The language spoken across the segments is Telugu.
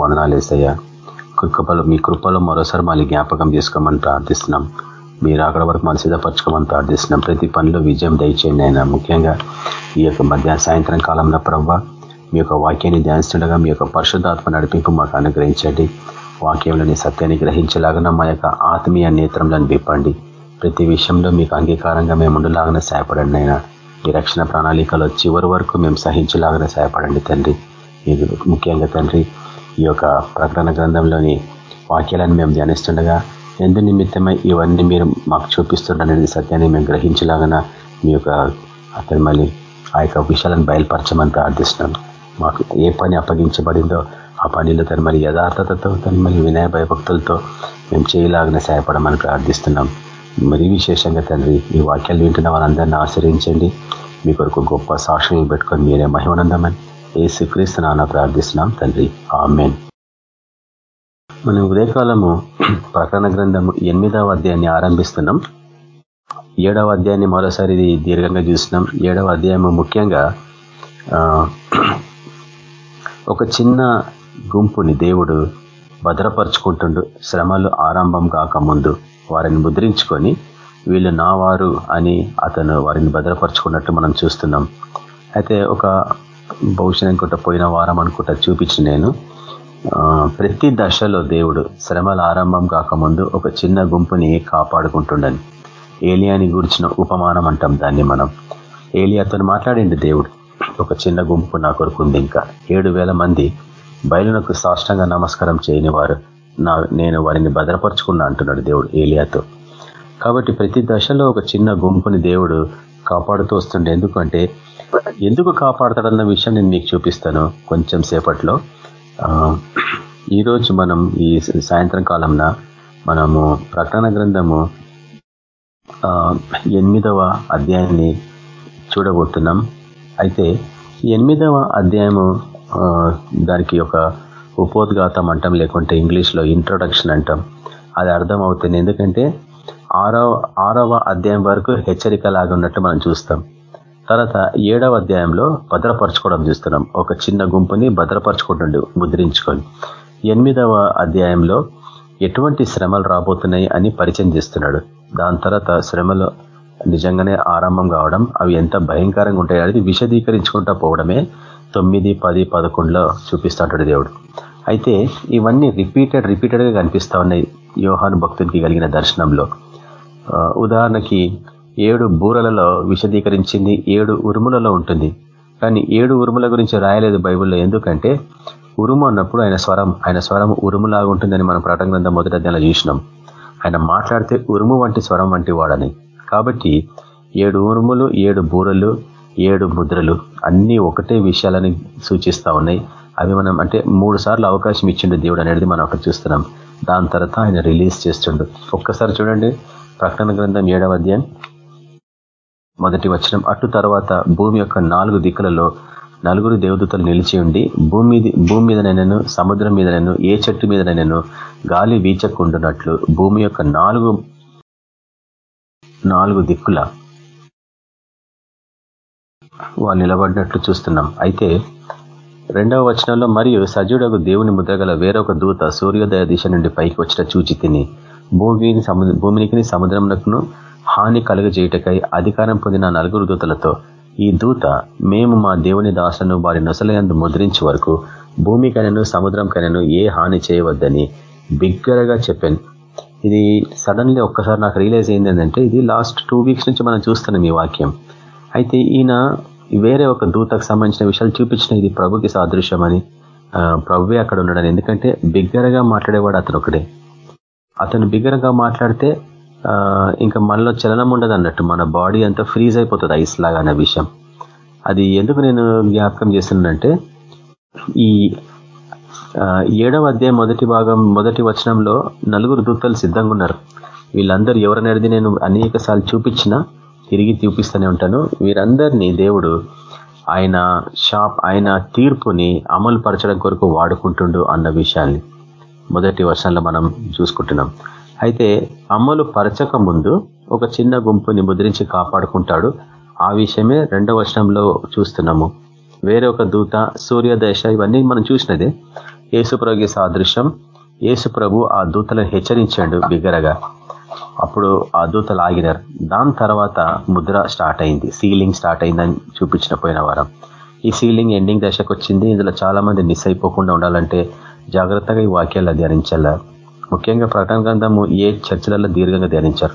వందనాలు వేసయ్యా కృపలో మీ కృపలో మరోసారి మళ్ళీ జ్ఞాపకం చేసుకోమని ప్రార్థిస్తున్నాం. మీరు అక్కడ వరకు మనం సిద్ధపరచుకోమని ప్రార్థిస్తున్నాం. ప్రతి పనిలో విజయం దయచేయండి అయినా ముఖ్యంగా ఈ యొక్క మధ్యాహ్న సాయంత్రం కాలంలో ప్రవ్వ మీ యొక్క వాక్యాన్ని ధ్యానిస్తుండగా మీ యొక్క పరిశుద్ధాత్మ నడిపింపు మాకు అనుగ్రహించండి. వాక్యంలోని సత్యాన్ని గ్రహించలాగా మా యొక్క ఆత్మీయ నేత్రంలో విప్పండి ప్రతి విషయంలో మీకు అంగీకారంగా మేము ఉండలాగానే సహాయపడండి అయినా ఈ రక్షణ ప్రణాళికలో చివరి వరకు మేము సహించలాగానే సహాయపడండి తండ్రి. ఇది ముఖ్యంగా తండ్రి ఈ యొక్క ప్రకటన గ్రంథంలోని వాక్యాలను మేము ధ్యానిస్తుండగా ఎందు నిమిత్తమై ఇవన్నీ మీరు మాకు చూపిస్తుండనేది సత్యాన్ని మేము గ్రహించలాగన మీ యొక్క అతను మళ్ళీ ఆ యొక్క విషయాలను బయలుపరచమని ప్రార్థిస్తున్నాం. మాకు ఏ పని అప్పగించబడిందో ఆ పనిలో తను మరి యథార్థతతో తను మరి వినయ భయభక్తులతో మేము చేయలాగిన సహాయపడమని ప్రార్థిస్తున్నాం. మరీ విశేషంగా తండ్రి ఈ వాక్యాలు వింటున్న వారందరినీ ఆశ్రయించండి. మీ కొరకు గొప్ప సాక్షులు పెట్టుకొని మీరే మహిమనందమని ఏ నాన్న ప్రార్థిస్తున్నాం తండ్రి. ఆమెన్. మనం ఉదయకాలము ప్రకటన గ్రంథము ఎనిమిదవ అధ్యాయాన్ని ఆరంభిస్తున్నాం. ఏడవ అధ్యాయాన్ని మరోసారి దీర్ఘంగా చూసినాం ఏడవ అధ్యాయము ముఖ్యంగా ఒక చిన్న గుంపుని దేవుడు భద్రపరుచుకుంటుండు. శ్రమలు ఆరంభం కాకముందు వారిని ముద్రించుకొని వీళ్ళు నా వారు అని అతను వారిని భద్రపరుచుకున్నట్టు మనం చూస్తున్నాం. అయితే ఒక బహుశా అనుకుంటా పోయిన వారం అనుకుంటా చూపించి నేను. ప్రతి దశలో దేవుడు శ్రమల ఆరంభం కాకముందు ఒక చిన్న గుంపుని కాపాడుకుంటుండని. ఏలియాని గురించిన ఉపమానం అంటాం దాన్ని మనం. ఏలియాతో మాట్లాడింది దేవుడు ఒక చిన్న గుంపు నా కొరకు ఉంది ఇంకా. ఏడు మంది బయలునకు సాష్టంగా నమస్కారం చేయని వారు నా నేను వారిని భద్రపరుచుకున్నా అంటున్నాడు దేవుడు ఏలియాతో. కాబట్టి ప్రతి దశలో ఒక చిన్న గుంపుని దేవుడు కాపాడుతూ వస్తుండే. ఎందుకంటే ఎందుకు కాపాడతాడన్న విషయం నేను మీకు చూపిస్తాను కొంచెం సేపట్లో. ఈరోజు మనం ఈ సాయంత్రం కాలంన మనము ప్రకటన గ్రంథము ఎనిమిదవ అధ్యాయాన్ని చూడబోతున్నాం. అయితే ఎనిమిదవ అధ్యాయము దానికి ఒక ఉపోద్ఘాతం అంటాం లేకుంటే ఇంగ్లీష్లో ఇంట్రొడక్షన్ అంటాం. అది అర్థం అవుతుంది ఎందుకంటే ఆరవ ఆరవ అధ్యాయం వరకు హెచ్చరిక లాగా ఉన్నట్టు మనం చూస్తాం. తర్వాత ఏడవ అధ్యాయంలో భద్రపరచుకోవడం చూస్తున్నాం. ఒక చిన్న గుంపుని భద్రపరచుకుంటుండు ముద్రించుకొని. ఎనిమిదవ అధ్యాయంలో ఎటువంటి శ్రమలు రాబోతున్నాయి అని పరిచయం చేస్తున్నాడు. దాని తర్వాత శ్రమలు నిజంగానే ఆరంభం కావడం అవి ఎంత భయంకరంగా ఉంటాయి అనేది విశదీకరించుకుంటా పోవడమే తొమ్మిది పది పదకొండులో చూపిస్తాడు దేవుడు. అయితే ఇవన్నీ రిపీటెడ్ రిపీటెడ్గా కనిపిస్తూ ఉన్నాయి యోహాను భక్తునికి కలిగిన దర్శనంలో. ఉదాహరణకి ఏడు బూరలలో విశదీకరించింది ఏడు ఉరుములలో ఉంటుంది. కానీ ఏడు ఉరుముల గురించి రాయలేదు బైబుల్లో. ఎందుకంటే ఉరుము అన్నప్పుడు ఆయన స్వరం ఆయన స్వరం ఉరుములాగా ఉంటుందని మనం ప్రకటన గ్రంథం మొదటి అధ్యాయంలో చూసినాం. ఆయన మాట్లాడితే ఉరుము వంటి స్వరం వంటి వాడని. కాబట్టి ఏడు ఉరుములు ఏడు బూరలు ఏడు ముద్రలు అన్నీ ఒకటే విషయాలని సూచిస్తూ ఉన్నాయి. అవి మనం అంటే మూడు సార్లు అవకాశం ఇచ్చిండు దేవుడు అనేది మనం అక్కడ చూస్తున్నాం. దాని తర్వాత ఆయన రిలీజ్ చేస్తుండు. ఒక్కసారి చూడండి. ప్రకటన గ్రంథం ఏడవ అధ్యాయం. మొదటి వచనం అటు తర్వాత భూమి యొక్క నాలుగు దిక్కులలో నలుగురు దేవదూతలు నిలిచి ఉండి భూమి భూమి మీదనైనాను సముద్రం మీదనైను ఏ చెట్టు మీదనైనాను గాలి వీచకుండునట్లు భూమి యొక్క నాలుగు నాలుగు దిక్కుల వాళ్ళు నిలబడినట్లు చూస్తున్నాం. అయితే రెండవ వచనంలో మరియు సజుడకు దేవుని ముద్రగల వేరొక దూత సూర్యోదయ దిశ నుండి పైకి వచ్చిన చూచి తిని భూమిని భూమినికి సముద్రమునకును హాని కలుగజేయటకై అధికారం పొందిన నలుగురు దూతలతో ఈ దూత మేము మా దేవుని దాసను వారి నొసలయందు ముద్రించే వరకు భూమికైనను సముద్రంకైనను ఏ హాని చేయవద్దని బిగ్గరగా చెప్పాను. ఇది సడన్లీ ఒక్కసారి నాకు రియలైజ్ అయింది ఏంటంటే ఇది లాస్ట్ టూ వీక్స్ నుంచి మనం చూస్తున్నాం ఈ వాక్యం. అయితే ఈయన వేరే ఒక దూతకు సంబంధించిన విషయాలు చూపించిన ఇది ప్రభుకి సాదృశ్యమని ప్రభువే అక్కడ ఉన్నాడని. ఎందుకంటే బిగ్గరగా మాట్లాడేవాడు అతను ఒకడే అతను బిగ్గరగా మాట్లాడితే ఇంకా మనలో చలనం ఉండదు అన్నట్టు. మన బాడీ అంతా ఫ్రీజ్ అయిపోతుంది ఐస్ లాగా అనే విషయం. అది ఎందుకు నేను జ్ఞాపకం చేస్తున్నానంటే ఈ ఏడవ అధ్యాయం మొదటి భాగం మొదటి వచనంలో నలుగురు దూతలు సిద్ధంగా ఉన్నారు. వీళ్ళందరూ ఎవరనేది నేను అనేక సార్లు చూపించినా తిరిగి చూపిస్తూనే ఉంటాను. వీరందరినీ దేవుడు ఆయన షాప్ ఆయన తీర్పుని అమలు పరచడం కొరకు వాడుకుంటుండు అన్న విషయాన్ని. మొదటి వర్షంలో మనం చూసుకుంటున్నాం. అయితే అమలు పరచక ముందు ఒక చిన్న గుంపుని ముద్రించి కాపాడుకుంటాడు. ఆ విషయమే రెండవ వర్షంలో చూస్తున్నాము. వేరే ఒక దూత సూర్యోదశ ఇవన్నీ మనం చూసినదే. యేసుప్రభుకి సాదృశ్యం. యేసుప్రభు ఆ దూతలను హెచ్చరించాడు బిగ్గరగా. అప్పుడు ఆ దూతలు ఆగినారు. దాని తర్వాత ముద్ర స్టార్ట్ అయింది. సీలింగ్ స్టార్ట్ అయిందని చూపించిన పోయిన వారం. ఈ సీలింగ్ ఎండింగ్ దశకు వచ్చింది. ఇందులో చాలా మంది మిస్ అయిపోకుండా ఉండాలంటే జాగ్రత్తగా ఈ వాక్యాలు ధ్యానించాల? ముఖ్యంగా ప్రకటన గ్రంథము ఏ చర్చలలో దీర్ఘంగా ధ్యానించారు?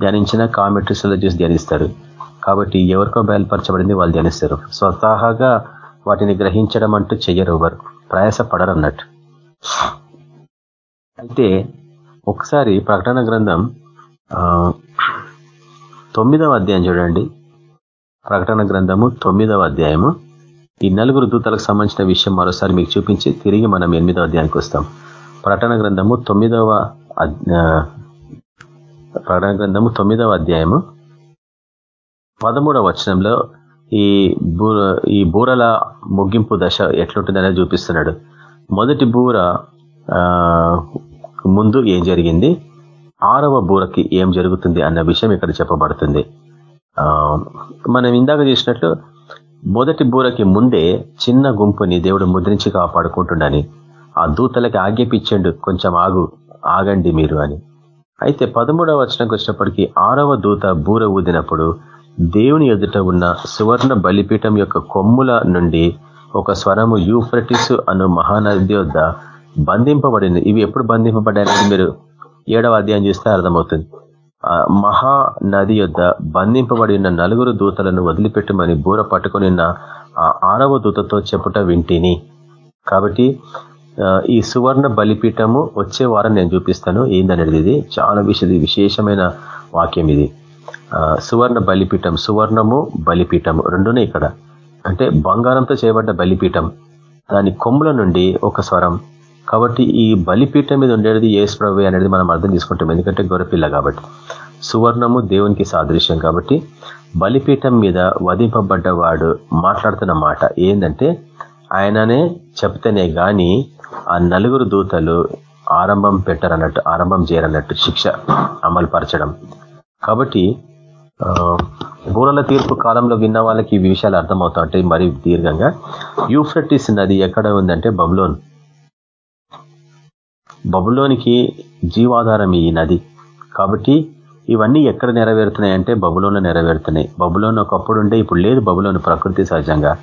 ధ్యానించిన కామెంట్రీస్లో చూసి ధ్యానిస్తారు. కాబట్టి ఎవరికో బయలుపరచబడింది వాళ్ళు ధ్యానిస్తారు. స్వతహాగా వాటిని గ్రహించడం అంటూ చెయ్యరు ఎవరు. ప్రయాస పడరన్నట్టు అయితే ఒకసారి ప్రకటన గ్రంథం తొమ్మిదవ అధ్యాయం చూడండి. ప్రకటన గ్రంథము తొమ్మిదవ అధ్యాయము ఈ నలుగురు దూతలకు సంబంధించిన విషయం మరోసారి మీకు చూపించి తిరిగి మనం ఎనిమిదవ అధ్యాయానికి వస్తాం. ప్రకటన గ్రంథము తొమ్మిదవ ప్రకటన గ్రంథము తొమ్మిదవ అధ్యాయము పదమూడవ వచనంలో ఈ బూర ఈ బూరల ముగింపు దశ ఎట్లుంటుందనేది చూపిస్తున్నాడు. మొదటి బూర ముందు ఏం జరిగింది? ఆరవ బూరకి ఏం జరుగుతుంది అన్న విషయం ఇక్కడ చెప్పబడుతుంది. మనం ఇందాక చేసినట్లు మొదటి బూరకి ముందే చిన్న గుంపుని దేవుడు ముద్రించి కాపాడుకుంటుండని ఆ దూతలకి ఆజ్ఞాపించండు కొంచెం ఆగు ఆగండి మీరు అని. అయితే పదమూడవ వచనంకి వచ్చినప్పటికీ ఆరవ దూత బూర ఊదినప్పుడు దేవుని ఎదుట ఉన్న సువర్ణ బలిపీఠం యొక్క కొమ్ముల నుండి ఒక స్వరము యూఫ్రటిస్ అను మహానది వద్ద బంధింపబడింది. ఇవి ఎప్పుడు బంధింపబడ్డాయని మీరు? ఏడవ అధ్యాయం చూస్తే అర్థమవుతుంది. మహా నది యొద్ బంధింపబడి ఉన్న నలుగురు దూతలను వదిలిపెట్టమని బూర పట్టుకుని ఆ ఆరవ దూతతో చెప్పుట వింటిని. కాబట్టి ఈ సువర్ణ బలిపీఠము వచ్చే వారం నేను చూపిస్తాను. ఏందనేది ఇది? చాలా విషది విశేషమైన వాక్యం ఇది. సువర్ణ బలిపీఠం సువర్ణము బలిపీఠము రెండునే ఇక్కడ. అంటే బంగారంతో చేయబడ్డ బలిపీఠం. దాని కొమ్ముల నుండి ఒక స్వరం. కాబట్టి ఈ బలిపీఠం మీద ఉండేది ఏసుప్రభు అనేది మనం అర్థం చేసుకుంటాం. ఎందుకంటే గొరపిల్ల కాబట్టి. సువర్ణము దేవునికి సాదృశ్యం కాబట్టి బలిపీఠం మీద వధింపబడ్డవాడు మాట్లాడుతున్న మాట ఏంటంటే ఆయననే చెప్తేనే కానీ ఆ నలుగురు దూతలు ఆరంభం పెట్టరన్నట్టు ఆరంభం చేయరన్నట్టు శిక్ష అమలు పరచడం కాబట్టి బూరల తీర్పు కాలంలో విన్న వాళ్ళకి ఈ విషయాలు అర్థమవుతా ఉంటాయి మరి దీర్ఘంగా యూఫ్రటిస్ నది ఎక్కడ ఉందంటే బబులోన్. బబులోనికి జీవాధారం ఈ నది. కాబట్టి ఇవన్నీ ఎక్కడ నెరవేరుతున్నాయి అంటే బబులోను నెరవేరుతున్నాయి. బబులోను ఒకప్పుడు ఉండే ఇప్పుడు లేదు బబులోను ప్రకృతి సహజంగా.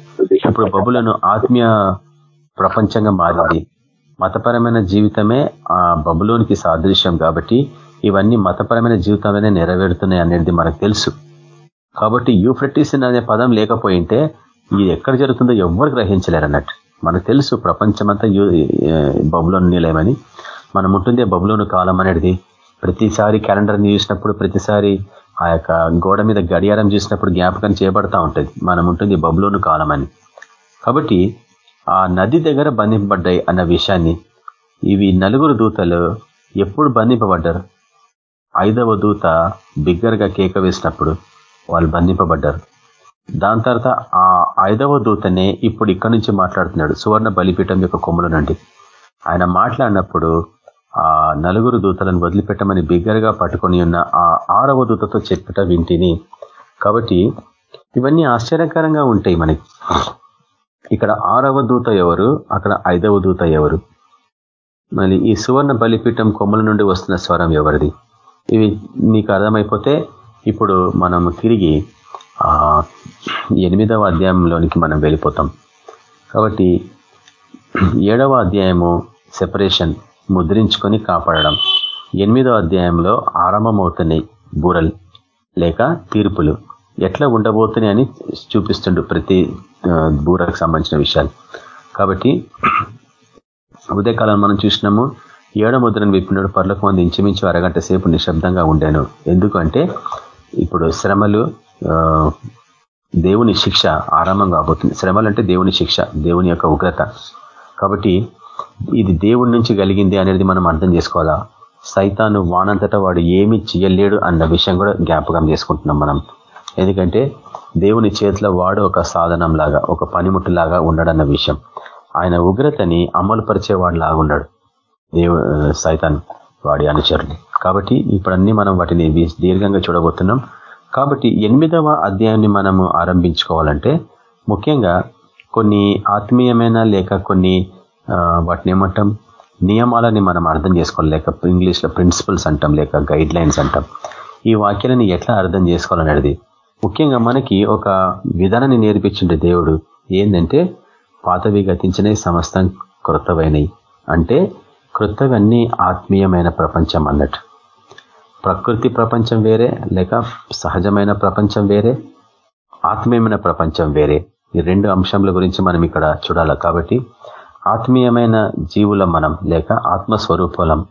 ఇప్పుడు బబులను ఆత్మీయ ప్రపంచంగా మారింది. మతపరమైన జీవితమే ఆ బబులోనికి సాదృశ్యం కాబట్టి ఇవన్నీ మతపరమైన జీవితమే నెరవేరుతున్నాయి అనేది మనకు తెలుసు. కాబట్టి యూఫ్రటిస్ అనే పదం లేకపోయింటే ఇది ఎక్కడ జరుగుతుందో ఎవ్వరు గ్రహించలేరు అన్నట్టు మనకు తెలుసు ప్రపంచమంతా బబులోని నిలయమని. మనం ఉంటుందే బబులోను కాలం అనేది. ప్రతిసారి క్యాలెండర్ని చూసినప్పుడు ప్రతిసారి ఆ యొక్క గోడ మీద గడియారం చూసినప్పుడు జ్ఞాపకం చేయబడతా ఉంటుంది. మనం ఉంటుంది బబులోను కాలం అని. కాబట్టి ఆ నది దగ్గర బంధింపబడ్డాయి అన్న విషయాన్ని ఇవి నలుగురు దూతలు ఎప్పుడు బంధింపబడ్డారు? ఐదవ దూత బిగ్గరగా కేక వేసినప్పుడు వాళ్ళు బంధింపబడ్డారు. దాని తర్వాత ఆ ఐదవ దూతనే ఇప్పుడు ఇక్కడి నుంచి మాట్లాడుతున్నాడు. సువర్ణ బలిపీఠం యొక్క కొమ్ముల నుండి. ఆయన మాట్లాడినప్పుడు ఆ నలుగురు దూతలను వదిలిపెట్టమని బిగ్గరగా పట్టుకొని ఉన్న ఆ ఆరవ దూతతో చెప్పట వింటిని. కాబట్టి ఇవన్నీ ఆశ్చర్యకరంగా ఉంటాయి మనకి ఇక్కడ ఆరవ దూత ఎవరు? అక్కడ ఐదవ దూత ఎవరు? మళ్ళీ ఈ సువర్ణ బలిపీఠం కొమ్మల నుండి వస్తున్న స్వరం ఎవరిది? ఇవి నీకు అర్థమైపోతే ఇప్పుడు మనం తిరిగి ఎనిమిదవ అధ్యాయంలోనికి మనం వెళ్ళిపోతాం. కాబట్టి ఏడవ అధ్యాయము సెపరేషన్. ముద్రించుకొని కాపాడడం. ఎనిమిదో అధ్యాయంలో ఆరంభమవుతున్నాయి బూరలు లేక తీర్పులు. ఎట్లా ఉండబోతున్నాయి అని చూపిస్తుండు ప్రతి బూరకు సంబంధించిన విషయాలు. కాబట్టి ఉదయకాలం మనం చూసినాము ఏడ ముద్రను విప్పినాడు పర్లకు మంది ఇంచుమించు అరగంట సేపు నిశ్శబ్దంగా ఉండాను. ఎందుకంటే ఇప్పుడు శ్రమలు దేవుని శిక్ష ఆరంభం కాబోతుంది. శ్రమలు అంటే దేవుని శిక్ష దేవుని యొక్క ఉగ్రత. కాబట్టి ఇది దేవుడి నుంచి కలిగింది అనేది మనం అర్థం చేసుకోవాలా? సైతాను వానంతటా వాడు ఏమి చేయలేడు అన్న విషయం కూడా జ్ఞాపకం చేసుకుంటున్నాం మనం. ఎందుకంటే దేవుని చేతిలో వాడు ఒక సాధనం లాగా ఒక పనిముట్టులాగా ఉండడన్న విషయం. ఆయన ఉగ్రతని అమలు పరిచేవాడు లాగా ఉన్నాడు దేవు సైతాన్ వాడి అనుచరులు కాబట్టి ఇప్పుడన్నీ మనం వాటిని దీర్ఘంగా చూడబోతున్నాం. కాబట్టి ఎనిమిదవ అధ్యాయాన్ని మనము ఆరంభించుకోవాలంటే ముఖ్యంగా కొన్ని ఆత్మీయమైన లేక కొన్ని వాటిని ఏమంటాం? నియమాలని మనం అర్థం చేసుకోవాలి లేక ఇంగ్లీష్లో ప్రిన్సిపల్స్ అంటాం లేక గైడ్ లైన్స్ అంటాం. ఈ వాక్యాలని ఎట్లా అర్థం చేసుకోవాలనేది? ముఖ్యంగా మనకి ఒక విధానాన్ని నేర్పించిండే దేవుడు ఏంటంటే పాతవి గతించినవి సమస్తం కృతమైనవి అంటే కృతవన్నీ ఆత్మీయమైన ప్రపంచం అన్నట్టు. ప్రకృతి ప్రపంచం వేరే లేక సహజమైన ప్రపంచం వేరే ఆత్మీయమైన ప్రపంచం వేరే. ఈ రెండు అంశంల గురించి మనం ఇక్కడ చూడాలి. కాబట్టి ఆత్మీయమైన జీవుల మనం లేక ఆత్మస్వరూపులం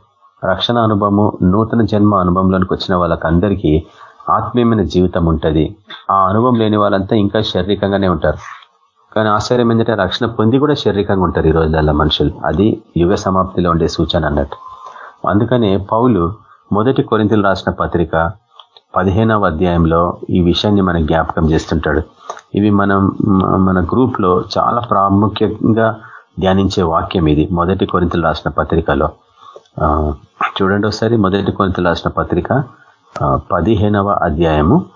రక్షణ అనుభవము నూతన జన్మ అనుభవంలోనికి వచ్చిన వాళ్ళకందరికీ ఆత్మీయమైన జీవితం ఉంటుంది. ఆ అనుభవం లేని వాళ్ళంతా ఇంకా శారీరకంగానే ఉంటారు. కానీ ఆశ్చర్యం ఏంటంటే రక్షణ పొంది కూడా శారీరకంగా ఉంటారు ఈ రోజులలో మనుషులు. అది యుగ సమాప్తిలో ఉండే సూచన అన్నట్టు. అందుకనే పౌలు మొదటి కొరింతలు రాసిన పత్రిక పదిహేనవ అధ్యాయంలో ఈ విషయాన్ని మనం జ్ఞాపకం చేస్తుంటాడు. ఇవి మనం మన గ్రూప్లో చాలా ప్రాముఖ్యంగా ధ్యానించే వాక్యం ఇది. మొదటి కొరింతలు రాసిన పత్రికలో. చూడండి ఒకసారి మొదటి కొరింతలు రాసిన పత్రిక పదిహేనవ అధ్యాయము.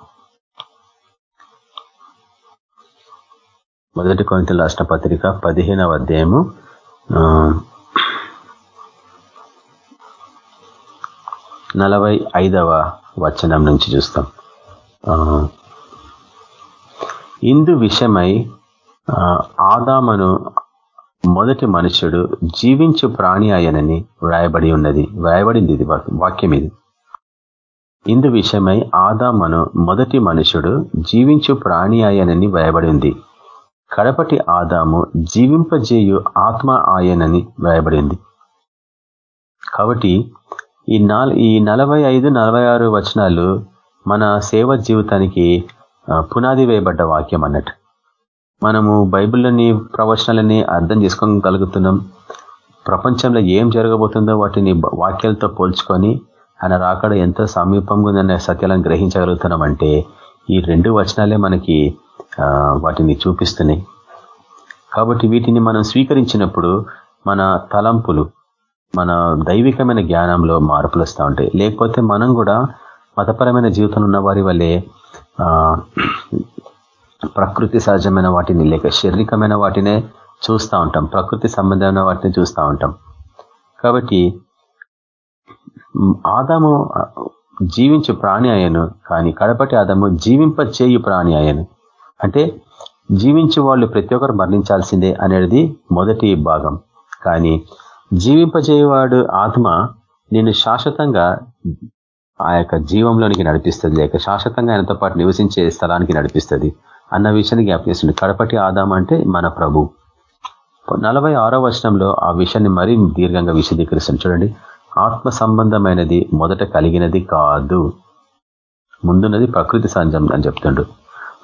మొదటి కొరింతలు రాసిన పత్రిక పదిహేనవ అధ్యాయము. నలభై ఐదవ వచనం నుంచి చూస్తాం. ఇందు విషయమై ఆదామను మొదటి మనుషుడు జీవించు ప్రాణి అయ్యనని వ్రాయబడి ఉన్నది. వ్రాయబడింది ఇది వాక్యం ఇది. ఇందు విషయమై ఆదామను మొదటి మనుషుడు జీవించు ప్రాణి అయ్యనని వ్రాయబడి ఉంది. కడపటి ఆదాము జీవింపజేయు ఆత్మ ఆయనని వ్రాయబడింది కాబట్టి ఈ నాల్ ఈ నలభై ఐదు నలభై ఆరు వచనాలు మన సేవ జీవితానికి పునాది వేయబడ్డ వాక్యం అన్నట్టు. మనము బైబిల్లోని ప్రవచనాలని అర్థం చేసుకోగలుగుతున్నాం ప్రపంచంలో ఏం జరగబోతుందో వాటిని వాక్యాలతో పోల్చుకొని ఆయన రాకడ ఎంత సమీపంగా ఉందనే సత్యాలను గ్రహించగలుగుతున్నాం అంటే ఈ రెండు వచనాలే మనకి వాటిని చూపిస్తున్నాయి. కాబట్టి వీటిని మనం స్వీకరించినప్పుడు మన తలంపులు మన దైవికమైన జ్ఞానంలో మార్పులు వస్తూ ఉంటాయి. లేకపోతే మనం కూడా మతపరమైన జీవితం ఉన్న వారి వల్లే ప్రకృతి సహజమైన వాటిని లేక శారీరకమైన వాటినే చూస్తూ ఉంటాం. ప్రకృతి సంబంధమైన వాటిని చూస్తూ ఉంటాం. కాబట్టి ఆదాము జీవించు ప్రాణి అయ్యను కానీ కడపటి ఆదాము జీవింప చేయు ప్రాణి అయ్యను. అంటే జీవించే వాళ్ళు ప్రతి ఒక్కరు మరణించాల్సిందే అనేది మొదటి భాగం. కానీ జీవింపజేయవాడు ఆత్మ నేను శాశ్వతంగా ఆ యొక్క జీవంలోనికి నడిపిస్తుంది లేక శాశ్వతంగా ఆయనతో పాటు నివసించే స్థలానికి నడిపిస్తుంది. అన్న విషయాన్ని జ్ఞాపకిస్తుంది కడపటి ఆదాం అంటే మన ప్రభు. నలభై ఆరో వచనంలో ఆ విషయాన్ని మరీ దీర్ఘంగా విశదీకరిస్తాను. చూడండి. ఆత్మ సంబంధమైనది మొదట కలిగినది కాదు. ముందున్నది ప్రకృతి సహజం అని చెప్తుండు.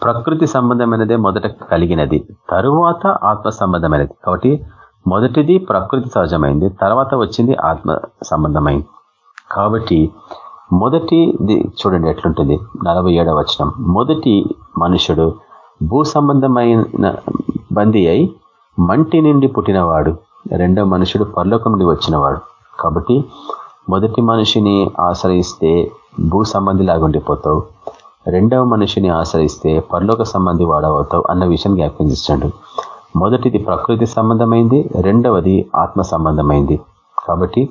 ప్రకృతి సంబంధమైనదే మొదట కలిగినది. తరువాత ఆత్మ సంబంధమైనది. కాబట్టి మొదటిది ప్రకృతి సహజమైంది. తర్వాత వచ్చింది ఆత్మ సంబంధమైంది. కాబట్టి మొదటిది చూడండి ఎట్లుంటుంది. నలభై ఏడవ వచనం. మొదటి మనుషుడు భూ సంబంధమైన బందీ అయి మంటి నుండి పుట్టినవాడు రెండో మనుషుడు పరలోకం నుండి వచ్చినవాడు. కాబట్టి మొదటి మనిషిని ఆశ్రయిస్తే భూ సంబంధి లాగుండిపోతావు రెండవ మనిషిని ఆశ్రయిస్తే పరలోక సంబంధి వాడవతావు అన్న విషయం జ్ఞాపకం మొదటిది ప్రకృతి సంబంధమైంది రెండవది ఆత్మ సంబంధమైంది. కాబట్టి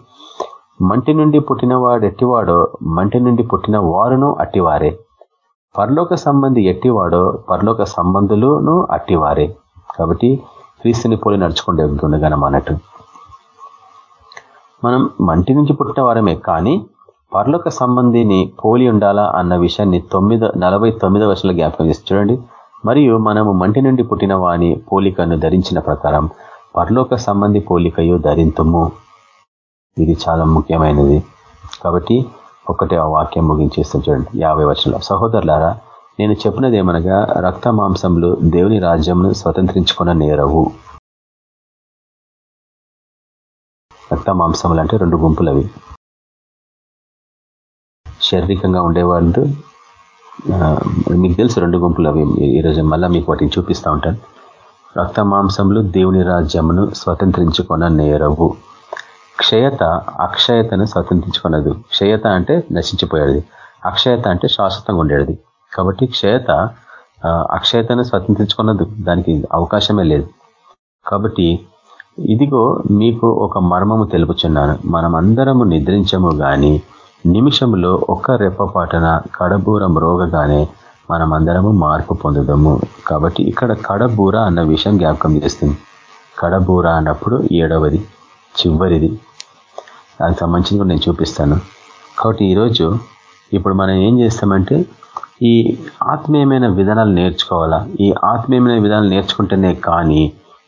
మంటి నుండి పుట్టినవాడు ఎట్టివాడో మంటి నుండి పుట్టిన వారును అట్టివారే. పరలోక సంబంధి ఎట్టివాడో పరలోక సంబంధులును అట్టివారే. కాబట్టి క్రీస్తుని పోలి నడుచుకుంటే గుణగణం అన్నట్టు మనం మంటి నుంచి పుట్టిన వారమే కానీ పరలోక సంబంధిని పోలి ఉండాలా అన్న విషయాన్ని తొమ్మిది నలభై తొమ్మిదవ వర్షాల జ్ఞాపకం చేసి చూడండి. మరియు మనము మంటి నుండి పుట్టిన వాని పోలికను ధరించిన ప్రకారం పరలోక సంబంధి పోలికయు ధరింతుము. ఇది చాలా ముఖ్యమైనది. కాబట్టి ఒకటే ఆ వాక్యం ముగించేస్తాం చూడండి. యాభై వచనంలో సహోదరులారా నేను చెప్పినది ఏమనగా రక్త మాంసంలో దేవుని రాజ్యంను స్వతంత్రించుకున్న నేరవు. రక్త మాంసములు అంటే రెండు గుంపులు అవి శారీరకంగా ఉండేవాళ్ళు మీకు తెలుసు రెండు గుంపులు అవి ఈరోజు మళ్ళీ మీకు వాటిని చూపిస్తూ ఉంటాను. రక్త మాంసములు దేవుని రాజ్యమును స్వతంత్రించుకున్న నేరవు. క్షయత అక్షయతను స్వతంత్రించుకున్నది. క్షయత అంటే నశించిపోయేది. అక్షయత అంటే శాశ్వతంగా ఉండేది. కాబట్టి క్షయత అక్షయతను స్వతంత్రించుకున్నది. దానికి అవకాశమే లేదు. కాబట్టి ఇదిగో మీకు ఒక మర్మము తెలుపుచున్నాను. మనమందరము నిద్రించము గాని నిమిషంలో ఒక్క రెప్పపాటన కడబూరం రోగగానే మనమందరము మార్పు పొందుదము. కాబట్టి ఇక్కడ కడబూర అన్న విషయం జ్ఞాపకం చేస్తుంది. కడబూర అన్నప్పుడు ఏడవది చివరిది. దానికి సంబంధించి నేను చూపిస్తాను. కాబట్టి ఈరోజు ఇప్పుడు మనం ఏం చేస్తామంటే ఈ ఆత్మీయమైన విధానాలు నేర్చుకోవాలా? ఈ ఆత్మీయమైన విధానాలు నేర్చుకుంటేనే కానీ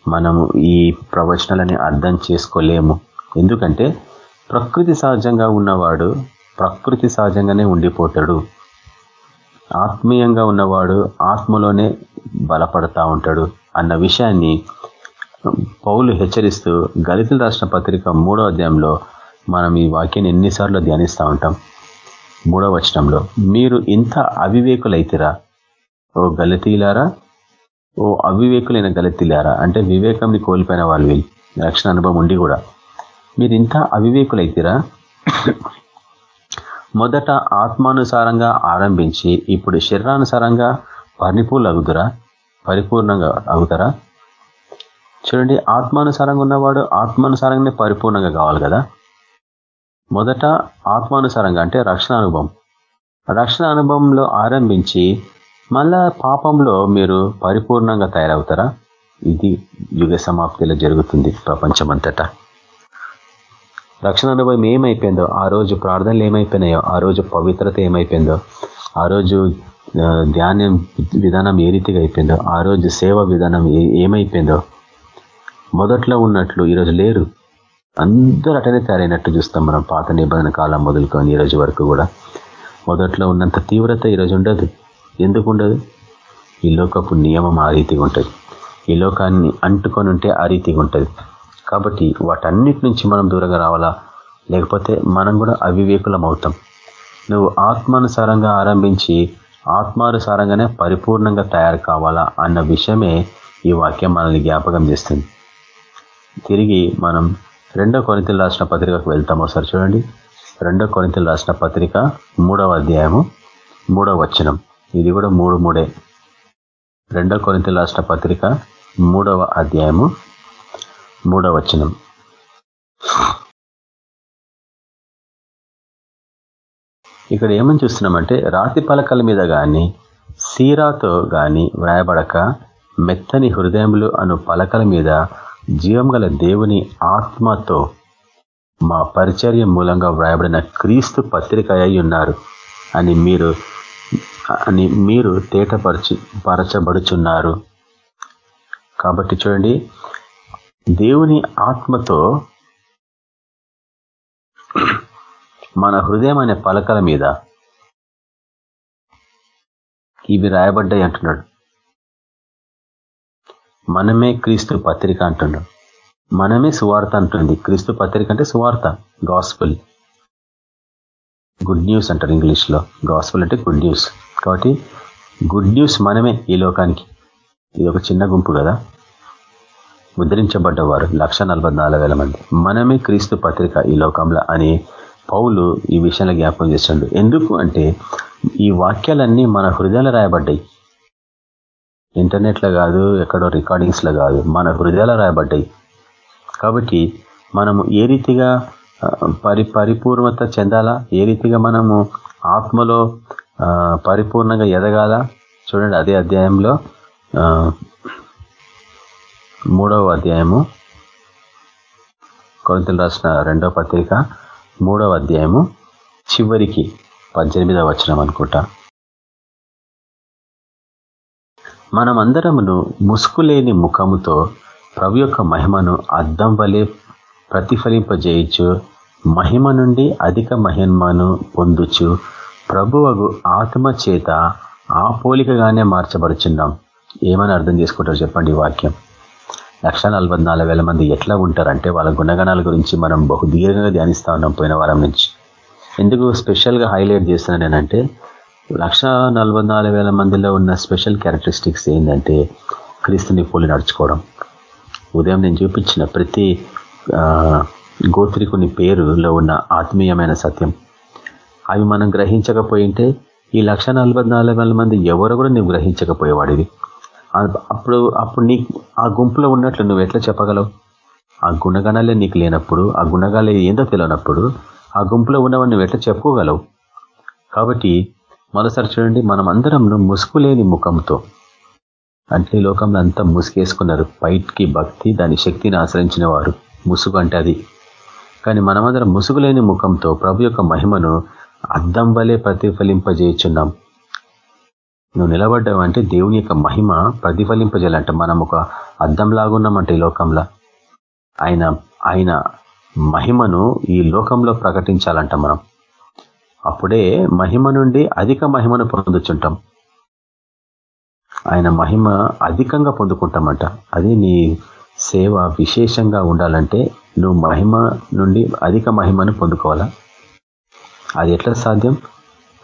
మనము ఈ ప్రవచనాలని అర్థం చేసుకోలేము. ఎందుకంటే ప్రకృతి సహజంగా ఉన్నవాడు ప్రకృతి సహజంగానే ఉండిపోతాడు. ఆత్మీయంగా ఉన్నవాడు ఆత్మలోనే బలపడతా ఉంటాడు అన్న విషయాన్ని పౌలు హెచ్చరిస్తూ గలితులు రాసిన పత్రిక మూడో అధ్యాయంలో మనం ఈ వాక్యాన్ని ఎన్నిసార్లు ధ్యానిస్తూ ఉంటాం. మూడో వచనంలో మీరు ఇంత అవివేకులైతిరా? ఓ గలతీలారా ఓ అవివేకులైన గలతీలారా అంటే వివేకంని కోల్పోయిన వాళ్ళు వీళ్ళు. రక్షణ అనుభవం ఉండి కూడా. మీరు ఇంత అవివేకులైతిరా? మొదట ఆత్మానుసారంగా ఆరంభించి ఇప్పుడు శరీరానుసారంగా పరిపూర్లు అగుదురా పరిపూర్ణంగా అవుతారా చూడండి ఆత్మానుసారంగా ఉన్నవాడు ఆత్మానుసారంగానే పరిపూర్ణంగా కావాలి కదా? మొదట ఆత్మానుసారంగా అంటే రక్షణ అనుభవం. రక్షణ అనుభవంలో ఆరంభించి మళ్ళా పాపంలో మీరు పరిపూర్ణంగా తయారవుతారా? ఇది యుగ సమాప్తిలో జరుగుతుంది ప్రపంచమంతటా. రక్షణ అనుభవం ఏమైపోయిందో ఆ రోజు ప్రార్థనలు ఏమైపోయినాయో ఆ రోజు పవిత్రత ఏమైపోయిందో ఆ రోజు ధ్యానం విధానం ఏ రీతిగా అయిపోయిందో ఆ రోజు సేవ విధానం ఏమైపోయిందో మొదట్లో ఉన్నట్లు ఈరోజు లేరు. అందరూ అటనే తయారైనట్టు చూస్తాం మనం. పాత నిబంధన కాలం మొదలుకొని ఈరోజు వరకు కూడా. మొదట్లో ఉన్నంత తీవ్రత ఈరోజు ఉండదు. ఎందుకు ఉండదు? ఈ లోకపు నియమం ఆ రీతిగా ఉంటుంది. ఈ లోకాన్ని అంటుకొని ఉంటే ఆ రీతిగా ఉంటుంది. కాబట్టి వాటన్నిటి నుంచి మనం దూరంగా రావాలా? లేకపోతే మనం కూడా అవివేకులం అవుతాం. నువ్వు ఆత్మానుసారంగా ఆరంభించి ఆత్మానుసారంగానే పరిపూర్ణంగా తయారు కావాలా అన్న విషయమే ఈ వాక్యం మనల్ని జ్ఞాపకం చేస్తుంది. తిరిగి మనం రెండో కొనితలు రాసిన పత్రికకు వెళ్తాం ఒకసారి చూడండి. రెండో కొనితలు రాసిన పత్రిక మూడవ అధ్యాయము మూడవ వచనం. ఇది కూడా మూడు మూడే. రెండో కొనితలు రాసిన పత్రిక మూడవ అధ్యాయము మూడవ వచనం. ఇక్కడ ఏమని చూస్తున్నామంటే రాతి పలకల మీద కానీ సీరాతో కానీ వ్రాయబడక మెత్తని హృదయములు అను పలకల మీద జీవం గల దేవుని ఆత్మతో మా పరిచర్య మూలంగా వ్రాయబడిన క్రీస్తు పత్రిక అయి ఉన్నారు అని మీరు అని మీరు తేటపరచు పరచబడుచున్నారు. కాబట్టి చూడండి దేవుని ఆత్మతో మన హృదయం అనే పలకల మీద ఇవి రాయబడ్డాయి అంటున్నాడు. మనమే క్రీస్తు పత్రిక అంటున్నాడు మనమే సువార్త అంటుంది క్రీస్తు పత్రిక అంటే సువార్త గాస్పుల్ గుడ్ న్యూస్ అంటారు ఇంగ్లీష్లో. గాస్పుల్ అంటే గుడ్ న్యూస్ కాబట్టి గుడ్ న్యూస్ మనమే ఈ లోకానికి. ఇది ఒక చిన్న గుంపు కదా. ముద్రించబడ్డవారు లక్ష మంది. మనమే క్రీస్తు పత్రిక ఈ లోకంలో అని పౌలు ఈ విషయాన్ని జ్ఞాపకం చేస్తుండ్రు ఎందుకు అంటే ఈ వాక్యాలన్నీ మన హృదయాలు రాయబడ్డాయి. ఇంటర్నెట్లో కాదు ఎక్కడో రికార్డింగ్స్లో కాదు మన హృదయాలు రాయబడ్డాయి. కాబట్టి మనము ఏ రీతిగా పరి పరిపూర్ణత చెందాలా? ఏ రీతిగా మనము ఆత్మలో పరిపూర్ణంగా ఎదగాల? చూడండి అదే అధ్యాయంలో మూడవ అధ్యాయము కొరింతలు రాసిన రెండవ పత్రిక మూడవ అధ్యాయము చివరికి పద్దెనిమిదవ వచనం అనుకుంటా. మనమందరమును ముసుకులేని ముఖముతో ప్రభు యొక్క మహిమను అద్దం వలె ప్రతిఫలింపజేయచ్చు మహిమ నుండి అధిక మహిమను పొందుచు ప్రభువగు ఆత్మ చేత ఆ పోలికగానే మార్చబడుచున్నాం. ఏమని అర్థం చేసుకుంటారు చెప్పండి వాక్యం. లక్ష మంది ఎట్లా ఉంటారంటే వాళ్ళ గుణగణాల గురించి మనం బహు దీర్ఘంగా ధ్యానిస్తా ఉన్నాం పోయిన వారం నుంచి. ఎందుకు స్పెషల్గా హైలైట్ చేస్తున్నాను నేనంటే లక్ష మందిలో ఉన్న స్పెషల్ క్యారెక్టరిస్టిక్స్ ఏంటంటే క్రీస్తుని పోలి నడుచుకోవడం. ఉదయం నేను చూపించిన ప్రతి గోత్రికుని పేరులో ఉన్న ఆత్మీయమైన సత్యం. అవి మనం గ్రహించకపోయింటే ఈ లక్ష మంది ఎవరు కూడా నువ్వు గ్రహించకపోయేవాడివి. అప్పుడు అప్పుడు నీ ఆ గుంపులో ఉన్నట్లు నువ్వు ఎట్లా చెప్పగలవు? ఆ గుణగణాలే నీకు లేనప్పుడు ఆ గుణగాలే ఏందో తెలియనప్పుడు ఆ గుంపులో ఉన్నవన్నీ నువ్వు ఎట్లా చెప్పుకోగలవు? కాబట్టి మరోసారి చూడండి మనం అందరం ముసుగులేని ముఖంతో. అంటే లోకంలో అంతా ముసుగేసుకున్నారు. బయటికి భక్తి దాని శక్తిని ఆశ్రయించిన వారు ముసుగు అంటే అది. కానీ మనమందరం ముసుగులేని ముఖంతో ప్రభు యొక్క మహిమను అద్దం వలె ప్రతిఫలింపజేయుచున్నాం. నువ్వు నిలబడ్డావంటే దేవుని యొక్క మహిమ ప్రతిఫలింపజేయాలంట మనం ఒక అద్దం లాగున్నామంటే ఈ లోకంలో. ఆయన ఆయన మహిమను ఈ లోకంలో ప్రకటించాలంట మనం అప్పుడే మహిమ నుండి అధిక మహిమను పొందుచుంటాం. ఆయన మహిమ అధికంగా పొందుకుంటామంట. అది నీ సేవ విశేషంగా ఉండాలంటే నువ్వు మహిమ నుండి అధిక మహిమను పొందుకోవాలా? అది ఎట్లా సాధ్యం?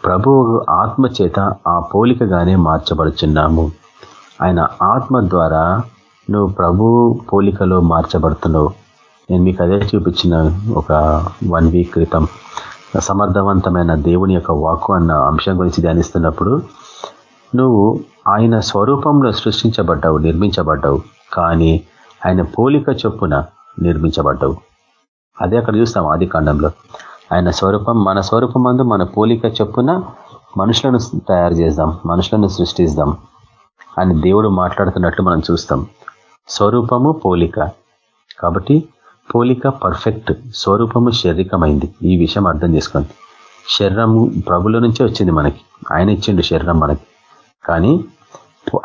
ప్రభు ఆత్మ చేత ఆ పోలికగానే మార్చబడుచున్నాము. ఆయన ఆత్మ ద్వారా నువ్వు ప్రభు పోలికలో మార్చబడుతున్నావు. నేను మీకు అదే చూపించిన ఒక వన్ వీక్ క్రితం. సమర్థవంతమైన దేవుని యొక్క వాక్కు అన్న అంశం గురించి ధ్యానిస్తున్నప్పుడు నువ్వు ఆయన స్వరూపంలో సృష్టించబడ్డావు నిర్మించబడ్డావు కానీ ఆయన పోలిక చొప్పున నిర్మించబడ్డావు. అదే అక్కడ చూస్తాం ఆది కాండంలో. ఆయన స్వరూపం మన స్వరూపం అందు మన పోలిక చొప్పున మనుషులను తయారు చేద్దాం మనుషులను సృష్టిస్తాం అని దేవుడు మాట్లాడుతున్నట్లు మనం చూస్తాం. స్వరూపము పోలిక. కాబట్టి పోలిక పర్ఫెక్ట్ స్వరూపము శారీరకమైంది. ఈ విషయం అర్థం చేసుకోండి. శరీరము ప్రభుల నుంచే వచ్చింది మనకి. ఆయన ఇచ్చిండు శరీరం మనకి. కానీ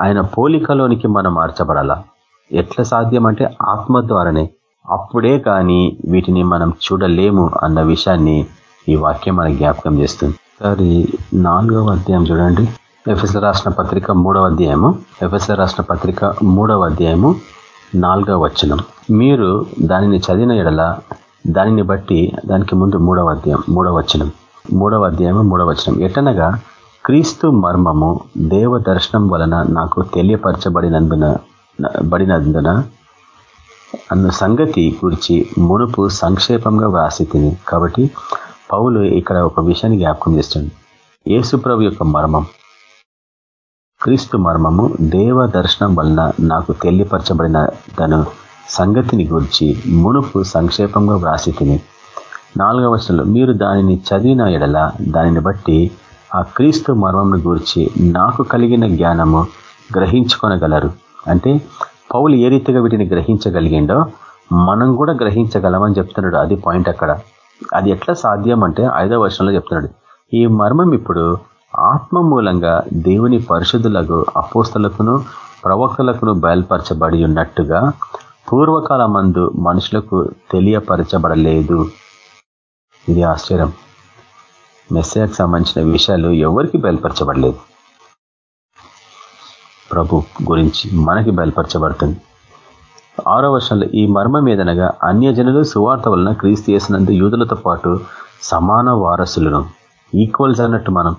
ఆయన పోలికలోనికి మనం మార్చబడాలా? ఎట్లా సాధ్యం అంటే ఆత్మ ద్వారానే. అప్పుడే కానీ వీటిని మనం చూడలేము అన్న విషయాన్ని ఈ వాక్యం మనకి జ్ఞాపకం చేస్తుంది. సరే నాలుగవ అధ్యాయం చూడండి. ఎఫ్ఎస్ఎల్ రాష్ట్ర పత్రిక మూడవ అధ్యాయము. ఎఫ్ఎస్ఎల్ రాష్ట్ర పత్రిక మూడవ అధ్యాయము. నాలుగవ వచనం. మీరు దానిని చదివిన ఎడల దానిని బట్టి దానికి ముందు మూడవ అధ్యాయం మూడవ వచనం. మూడవ అధ్యాయము మూడవ వచనం. ఎట్టనగా క్రీస్తు మర్మము దేవ దర్శనం వలన నాకు తెలియపరచబడినందున బడినందున అన్న సంగతి గురించి మునుపు సంక్షేపంగా వ్రాసి తిని కాబట్టి పౌలు ఇక్కడ ఒక విషయాన్ని జ్ఞాపకం చేస్తుంది యేసుప్రభు యొక్క మర్మం. క్రీస్తు మర్మము దేవ దర్శనం వలన నాకు తెలియపరచబడిన తను సంగతిని గురించి మునుపు సంక్షేపంగా వ్రాసి తిని. నాలుగవ వర్షంలో మీరు దానిని చదివిన ఎడల దానిని బట్టి ఆ క్రీస్తు మర్మంను గురించి నాకు కలిగిన జ్ఞానము గ్రహించుకొనగలరు. అంటే పౌలు ఏ రీతిగా వీటిని గ్రహించగలిగిండో మనం కూడా గ్రహించగలమని చెప్తున్నాడు. అది పాయింట్ అక్కడ. అది ఎట్లా సాధ్యం అంటే ఐదో వర్షంలో చెప్తున్నాడు. ఈ మర్మం ఇప్పుడు ఆత్మ మూలంగా దేవుని పరిశుద్ధులకు అపోస్తలకును ప్రవక్తలకును బయలుపరచబడి ఉన్నట్టుగా పూర్వకాల మందు మనుషులకు తెలియపరచబడలేదు. ఇది ఆశ్చర్యం. మెస్సయాకు సంబంధించిన విషయాలు ఎవరికి బయలుపరచబడలేదు? ప్రభు గురించి మనకి బయలుపరచబడుతుంది. ఆరో వర్షంలో ఈ మర్మం ఏదనగా అన్యజనులు సువార్త వలన క్రీస్తు చేసినందు యూదులతో పాటు సమాన వారసులను. ఈక్వల్స్ అన్నట్టు మనం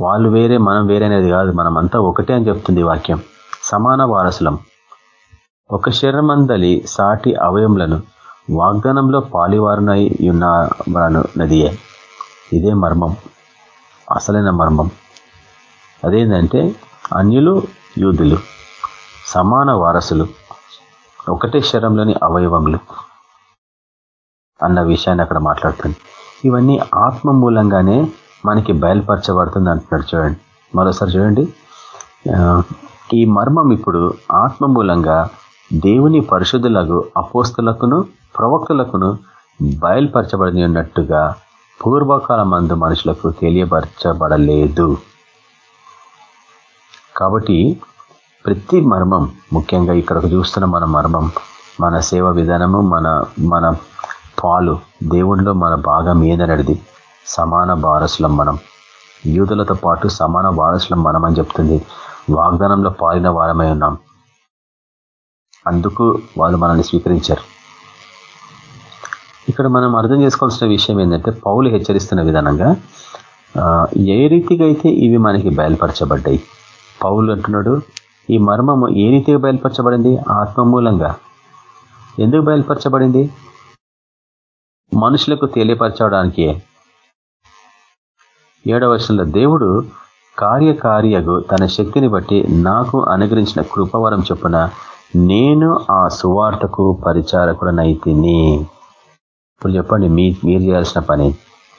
వాళ్ళు వేరే మనం వేరే అనేది కాదు. మనం అంతా ఒకటే అని చెప్తుంది వాక్యం. సమాన వారసులం. ఒక శరమందలి సాటి అవయములను వాగ్దానంలో పాలివారునై ఉన్న నదియే. ఇదే మర్మం. అసలైన మర్మం. అదేంటంటే అన్యులు యూదులు. సమాన వారసులు. ఒకటే శరంలోని అవయవములు. అన్న విషయాన్ని అక్కడ మాట్లాడుతుంది. ఇవన్నీ ఆత్మ మూలంగానే మనకి బయలుపరచబడుతుంది అంటున్నాడు చూడండి. మరోసారి చూడండి. ఈ మర్మం ఇప్పుడు ఆత్మ మూలంగా దేవుని పరిశుద్ధులకు అపోస్తులకును ప్రవక్తులకును బయలుపరచబడి ఉన్నట్టుగా పూర్వకాల మందు మనుషులకు తెలియపరచబడలేదు. కాబట్టి ప్రతి మర్మం ముఖ్యంగా ఇక్కడ చూస్తున్న మన మర్మం మన సేవ విధానము మన మన పాలు దేవుణ్ణిలో మన భాగం ఏదనడిది సమాన వారసులం మనం. యూదులతో పాటు సమాన వారసులం మనం అని చెప్తుంది. వాగ్దానంలో పాలిన వారమై ఉన్నాం. అందుకు వాళ్ళు మనల్ని స్వీకరించారు. ఇక్కడ మనం అర్థం చేసుకోవాల్సిన విషయం ఏంటంటే పౌలు హెచ్చరిస్తున్న విధానంగా ఏ రీతిగా అయితే ఇవి మనకి బయలుపరచబడ్డాయి పౌలు అంటున్నాడు ఈ మర్మము ఏ రీతిగా బయలుపరచబడింది? ఆత్మ మూలంగా. ఎందుకు బయలుపరచబడింది? మనుషులకు తెలియపరచడానికి. ఏడవ వర్షంలో దేవుడు కార్యకార్యకు తన శక్తిని బట్టి నాకు అనుగ్రహించిన కృపవరం చొప్పున నేను ఆ సువార్తకు పరిచారకుడనైతిని. ఇప్పుడు చెప్పండి మీ మీరు చేయాల్సిన పని.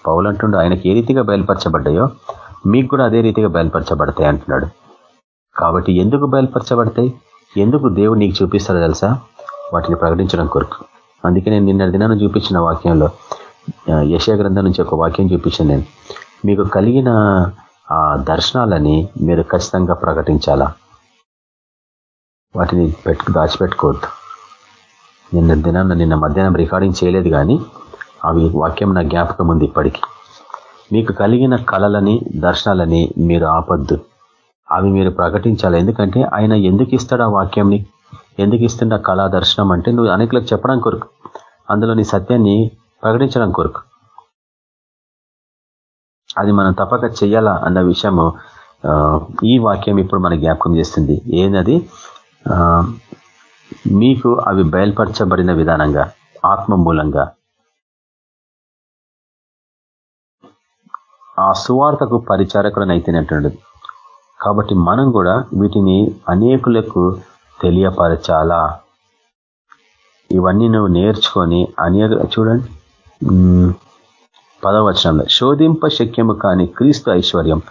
పౌలంటుండు ఆయనకి ఏ రీతిగా బయలుపరచబడ్డాయో మీకు కూడా అదే రీతిగా బయలుపరచబడతాయి అంటున్నాడు. కాబట్టి ఎందుకు బయలుపరచబడతాయి? ఎందుకు దేవుడు నీకు చూపిస్తాడో తెలుసా? వాటిని ప్రకటించడం కొరకు. అందుకే నేను నిన్న దినాన్ని చూపించిన వాక్యంలో యశయ గ్రంథం నుంచి ఒక వాక్యం చూపించాను నేను. మీకు కలిగిన ఆ దర్శనాలని మీరు ఖచ్చితంగా ప్రకటించాలా? వాటిని పెట్టు దాచిపెట్టుకోవద్దు. నిన్న దినాన్న నిన్న మధ్యాహ్నం రికార్డింగ్ చేయలేదు కానీ అవి వాక్యం నా జ్ఞాపకం ఉంది ఇప్పటికీ. మీకు కలిగిన కళలని దర్శనాలని మీరు ఆపద్దు. అవి మీరు ప్రకటించాలి? ఎందుకంటే ఆయన ఎందుకు ఇస్తాడు ఆ వాక్యంని? ఎందుకు ఇస్తుండ కళా దర్శనం అంటే నువ్వు అనేకలకు చెప్పడం కొరకు. అందులో నీ సత్యాన్ని ప్రకటించడం కొరకు. అది మనం తప్పక చెయ్యాలా అన్న విషయము ఈ వాక్యం ఇప్పుడు మన జ్ఞాపకం చేస్తుంది. ఏనది మీకు అవి బయలుపరచబడిన విధానంగా ఆత్మ మూలంగా. ఆ సువార్తకు పరిచారకుడనైతేనట్టు కాబట్టి మనం కూడా వీటిని అనేకులకు తెలియపరచాలా? ఇవన్నీ నువ్వు నేర్చుకొని అనేక చూడండి. పదవచనంలో శోధింప శక్యము కాని క్రీస్తు ఐశ్వర్యం.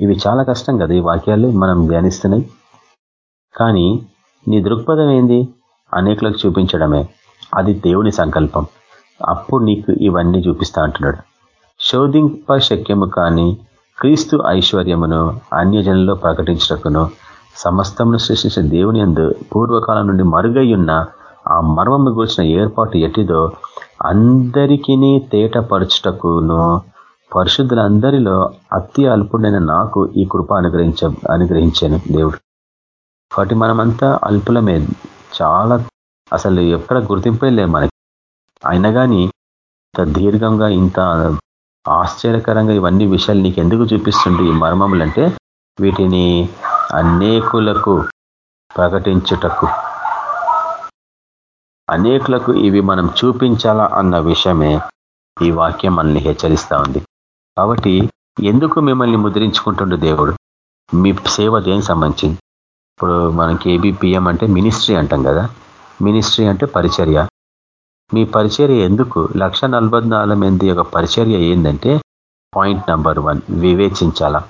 ఇవి చాలా కష్టం కదా ఈ వాక్యాలు మనం ధ్యానిస్తున్నాయి. కానీ నీ దృక్పథం ఏంది? అనేకులకు చూపించడమే. అది దేవుని సంకల్పం. అప్పుడు నీకు ఇవన్నీ చూపిస్తా అంటున్నాడు. శోధింప శక్యము కాని క్రీస్తు ఐశ్వర్యమును అన్యజనుల్లో ప్రకటించటకును సమస్తమును సృష్టించిన దేవుని ఎందు పూర్వకాలం నుండి మరుగై ఉన్న ఆ మర్మము గూర్చిన ఏర్పాటు ఎట్టిదో అందరికీ తేటపరచుటకును పరిశుద్ధులందరిలో అతి అల్పుడైన నాకు ఈ కృప అనుగ్రహించ అనుగ్రహించాను దేవుడు. కాబట్టి మనమంతా అల్పులమే. చాలా అసలు ఎక్కడ గుర్తింపే లేదు మనకి. అయినా కానీ ఇంత దీర్ఘంగా ఇంత ఆశ్చర్యకరంగా ఇవన్నీ విషయాలు నీకు ఎందుకు చూపిస్తుంది ఈ మర్మములంటే? వీటిని అనేకులకు ప్రకటించుటకు. అనేకులకు ఇవి మనం చూపించాలా అన్న విషయమే ఈ వాక్యం మనల్ని హెచ్చరిస్తా ఉంది. కాబట్టి ఎందుకు మిమ్మల్ని ముద్రించుకుంటుండు దేవుడు? మీ సేవ దేనికి సంబంధించింది? ఇప్పుడు మనకి ఏబిపిఎం అంటే మినిస్ట్రీ అంటాం కదా. మినిస్ట్రీ అంటే పరిచర్య. మీ పరిచర్య ఎందుకు? లక్ష మంది యొక్క పరిచర్య ఏంటంటే పాయింట్ నంబర్ వన్ వివేచించాలా.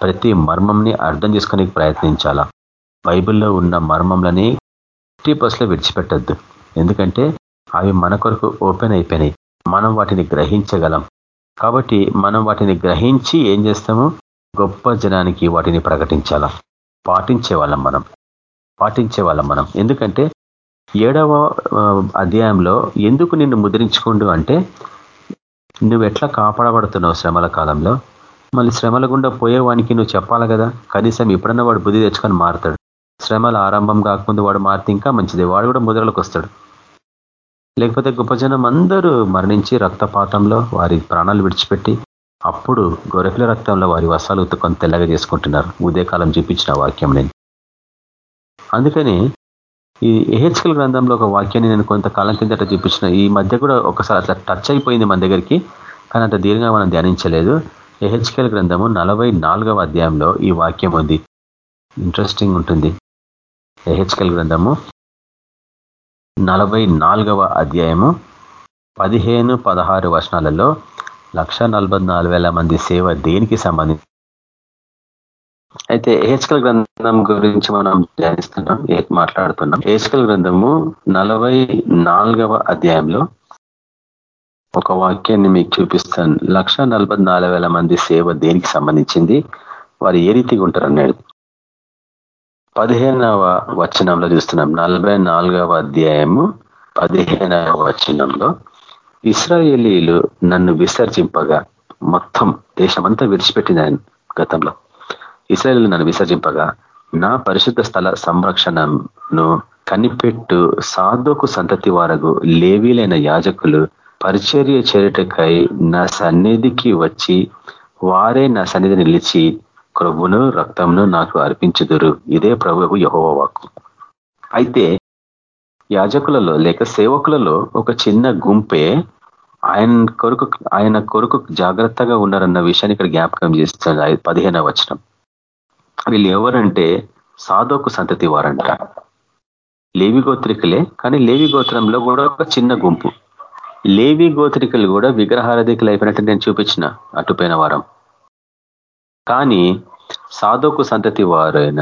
ప్రతి మర్మంని అర్థం చేసుకోనికి ప్రయత్నించాలా. బైబిల్లో ఉన్న మర్మంలని ఫిఫ్టీ పర్స్లో విడిచిపెట్టద్దు. ఎందుకంటే అవి మన కొరకు ఓపెన్ అయిపోయినాయి. మనం వాటిని గ్రహించగలం. కాబట్టి మనం వాటిని గ్రహించి ఏం చేస్తాము? గొప్ప జనానికి వాటిని ప్రకటించాలా. పాటించే వాళ్ళం మనం. పాటించే వాళ్ళం మనం. ఎందుకంటే ఏడవ అధ్యాయంలో ఎందుకు నిన్ను ముద్రించుకుండు అంటే నువ్వు ఎట్లా కాపాడబడుతున్నావు శ్రమల కాలంలో? మళ్ళీ శ్రమల గుండా పోయేవానికి నువ్వు చెప్పాలి కదా? కనీసం ఎప్పుడన్నా వాడు బుద్ధి తెచ్చుకొని మారుతాడు. శ్రమల ఆరంభం కాకముందు వాడు మారితే ఇంకా మంచిది. వాడు కూడా ముద్రలకు వస్తాడు. లేకపోతే గొప్ప జనం అందరూ మరణించి రక్తపాతంలో వారి ప్రాణాలు విడిచిపెట్టి అప్పుడు గొరపిల రక్తంలో వారి వసాలు ఉత్తుకొని తెల్లగా చేసుకుంటున్నారు. ఉదయకాలం చూపించిన వాక్యం నేను. అందుకని ఈ ఎహెచ్కల్ గ్రంథంలో ఒక వాక్యాన్ని నేను కొంతకాలం కిందట చూపించిన. ఈ మధ్య కూడా ఒకసారి అట్లా టచ్ అయిపోయింది మన దగ్గరికి కానీ అంత దీర్ఘంగా మనం ధ్యానించలేదు. ఎహెచ్కల్ గ్రంథము నలభై అధ్యాయంలో ఈ వాక్యం ఉంది. ఇంట్రెస్టింగ్ ఉంటుంది. ఎహెచ్కల్ గ్రంథము నలభై నాలుగవ అధ్యాయము పదిహేను పదహారు వర్షాలలో లక్ష మంది సేవ దేనికి సంబంధించి? అయితే ఏహెచ్కల్ గ్రంథం గురించి మనం ధ్యానిస్తున్నాం మాట్లాడుతున్నాం. ఏహెచ్కల్ గ్రంథము నలభై అధ్యాయంలో ఒక వాక్యాన్ని మీకు చూపిస్తాను. లక్ష మంది సేవ దేనికి సంబంధించింది? వారు ఏ రీతిగా ఉంటారు అన్నాడు పదిహేనవ వచనంలో చూస్తున్నాం. నలభై అధ్యాయము పదిహేనవ వచనంలో ఇస్రాయేలీలు నన్ను విసర్జింపగా మొత్తం దేశమంతా విడిచిపెట్టింది ఆయన గతంలో. ఇస్రాయేలీలు నన్ను విసర్జింపగా నా పరిశుద్ధ స్థల సంరక్షణను కనిపెట్టు సాధోకు సంతతి వారకు లేవీలైన యాజకులు పరిచర్య చేరుటకై నా సన్నిధికి వచ్చి వారే నా సన్నిధి నిలిచి క్రొవ్వును రక్తంను నాకు అర్పించుదురు. ఇదే ప్రభువు యహోవాకు అయితే యాజకులలో లేక సేవకులలో ఒక చిన్న గుంపే ఆయన కొరకు ఆయన కొరకు జాగ్రత్తగా ఉన్నారన్న విషయాన్ని ఇక్కడ జ్ఞాపకం చేస్తుంది పదిహేనవ వచనం. వీళ్ళు ఎవరంటే సాధోకు సంతతి వారంట. లేవి గోత్రికలే కానీ లేవి గోత్రంలో కూడా ఒక చిన్న గుంపు. లేవి గోత్రికలు కూడా విగ్రహారాధికలు అయిపోయినట్టు నేను చూపించిన అటుపోయిన వారం. కానీ సాధోకు సంతతి వారైన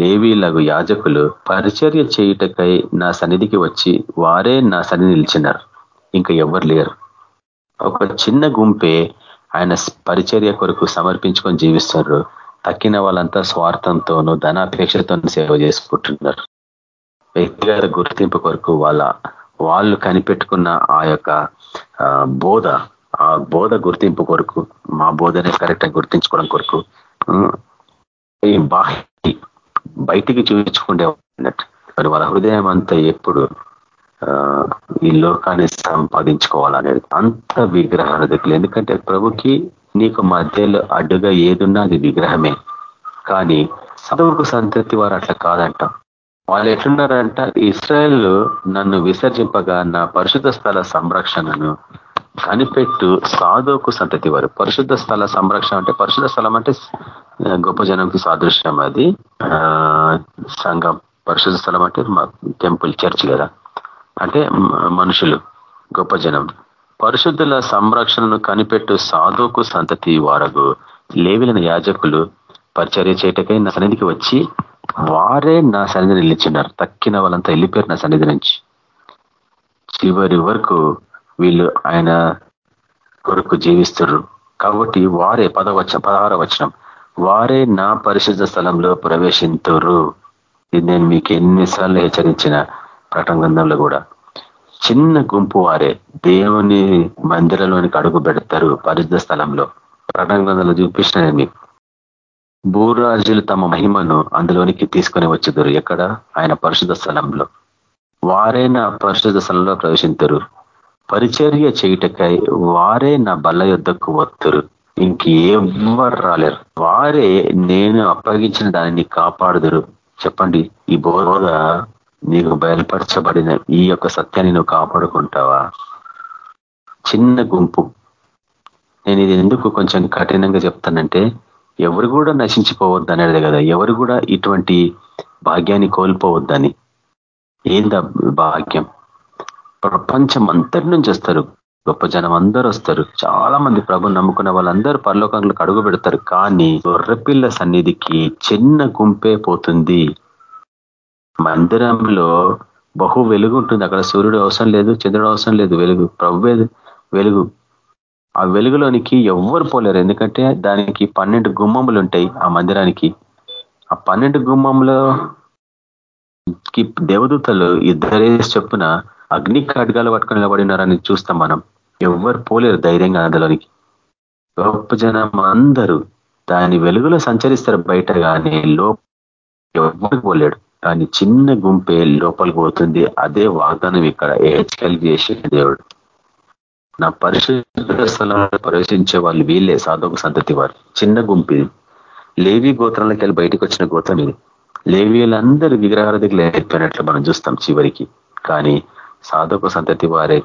లేవీలకు యాజకులు పరిచర్య చేయుటకై నా సన్నిధికి వచ్చి వారే నా సన్నిధి నిలిచినారు. ఇంకా ఎవరు లేరు. ఒక చిన్న గుంపే ఆయన పరిచర్య కొరకు సమర్పించుకొని జీవిస్తున్నారు తక్కిన వాళ్ళంతా స్వార్థంతోనూ ధనాపేక్షతోనూ సేవ చేసుకుంటున్నారు. వ్యక్తిగత గుర్తింపు కొరకు వాళ్ళ వాళ్ళు కనిపెట్టుకున్న ఆ యొక్క బోధ ఆ బోధ గుర్తింపు కొరకు మా బోధనే కరెక్ట్ గుర్తించుకోవడం కొరకు ఈ బాహ్య బయటికి చూపించుకుంటే మరి వాళ్ళ హృదయం అంతా ఎప్పుడు ఈ లోకాన్ని సంపాదించుకోవాలనేది అంత విగ్రహాల దగ్గర ఎందుకంటే ప్రభుకి నీకు మధ్యలో అడ్డుగా ఏదున్నా అది విగ్రహమే. కానీ చదువుకు సంతతి వారు అట్లా కాదంట. వాళ్ళు ఎట్లున్నారంట ఇస్రాయల్ నన్ను విసర్జింపగా నా పరిశుద్ధ స్థల సంరక్షణను కనిపెట్టు సాధోకు సంతతి వారు. పరిశుద్ధ స్థల సంరక్షణ అంటే పరిశుద్ధ స్థలం అంటే గొప్ప జనంకి సాదృశ్యం అది. సంఘం పరిశుద్ధ స్థలం అంటే టెంపుల్ చర్చ్ కదా. అంటే మనుషులు గొప్ప జనం. పరిశుద్ధుల సంరక్షణను కనిపెట్టు సాధుకు సంతతి వారగు. లేవిలిన యాజకులు పరిచర్య చేయటకై నా సన్నిధికి వచ్చి వారే నా సన్నిధిని నిలిచినారు. తక్కిన వాళ్ళంతా వెళ్ళిపోయారు నా సన్నిధి నుంచి. చివరి వరకు వీళ్ళు ఆయన కొరకు జీవిస్తున్నారు కాబట్టి వారే పదవచ పదహార వచనం. వారే నా పరిశుద్ధ స్థలంలో ప్రవేశింతురు ఇది నేను మీకు ఎన్నిసార్లు హెచ్చరించిన ప్రకటన కూడా. చిన్న గుంపు వారే దేవుని మందిరంలోనికి అడుగు పెడతారు పరిశుద్ధ స్థలంలో. ప్రకటన గ్రంథంలో చూపించిన మీకు. భూరాజులు తమ మహిమను అందులోనికి తీసుకొని వచ్చుదురు. ఎక్కడ? ఆయన పరిశుద్ధ స్థలంలో. వారే నా పరిశుద్ధ స్థలంలో ప్రవేశించరు పరిచర్య చేయుటకై వారే నా బల్ల యుద్ధకు వత్తురు. ఇంకెవ్వరు రాలేరు వారే నేను అప్పగించిన దానిని కాపాడుదురు. చెప్పండి ఈ బోధ నీకు బయలుపరచబడిన ఈ యొక్క సత్యాన్ని నువ్వు కాపాడుకుంటావా? చిన్న గుంపు. నేను ఇది ఎందుకు కొంచెం కఠినంగా చెప్తానంటే ఎవరు కూడా నశించిపోవద్దు అనేది కదా. ఎవరు కూడా ఇటువంటి భాగ్యాన్ని కోల్పోవద్దని. ఏందా భాగ్యం? ప్రపంచం అంతటి నుంచి వస్తారు. గొప్ప జనం అందరూ వస్తారు. చాలా మంది ప్రభు నమ్ముకున్న వాళ్ళందరూ పరలోకంలో అడుగు పెడతారు. కానీ గొర్రెపిల్ల సన్నిధికి చిన్న గుంపే పోతుంది. మందిరంలో బహు వెలుగు ఉంటుంది. అక్కడ సూర్యుడు అవసరం లేదు చంద్రుడు అవసరం లేదు. వెలుగు ప్రభు వెలుగు. ఆ వెలుగులోనికి ఎవ్వరు పోలేరు. ఎందుకంటే దానికి పన్నెండు గుమ్మములు ఉంటాయి ఆ మందిరానికి. ఆ పన్నెండు గుమ్మంలో దేవదూతలు ఇద్దరే చెప్పున అగ్ని ఖడ్గాలు పట్టుకొని నిలబడినారని చూస్తాం మనం. ఎవ్వరు పోలేరు ధైర్యంగా అందులోనికి గొప్ప జనం అందరూ దాని వెలుగులో సంచరిస్తారు బయట కానీ లోప ఎవరికి పోలేడు. కానీ చిన్న గుంపే లోపలికి పోతుంది. అదే వాగ్దానం ఇక్కడ హెచ్కల్ చేసి దేవుడు. నా పరిశుద్ధ స్థలంలో ప్రవేశించే వాళ్ళు వీళ్ళే సాధక సంతతి వారు. చిన్న గుంపి లేవి గోత్రంలోకి వెళ్ళి బయటకు వచ్చిన గోత్రం ఇది. లేవీలందరూ దగ్గర అయిపోయినట్లు మనం చూస్తాం చివరికి. కానీ సాధక సంతతి వారే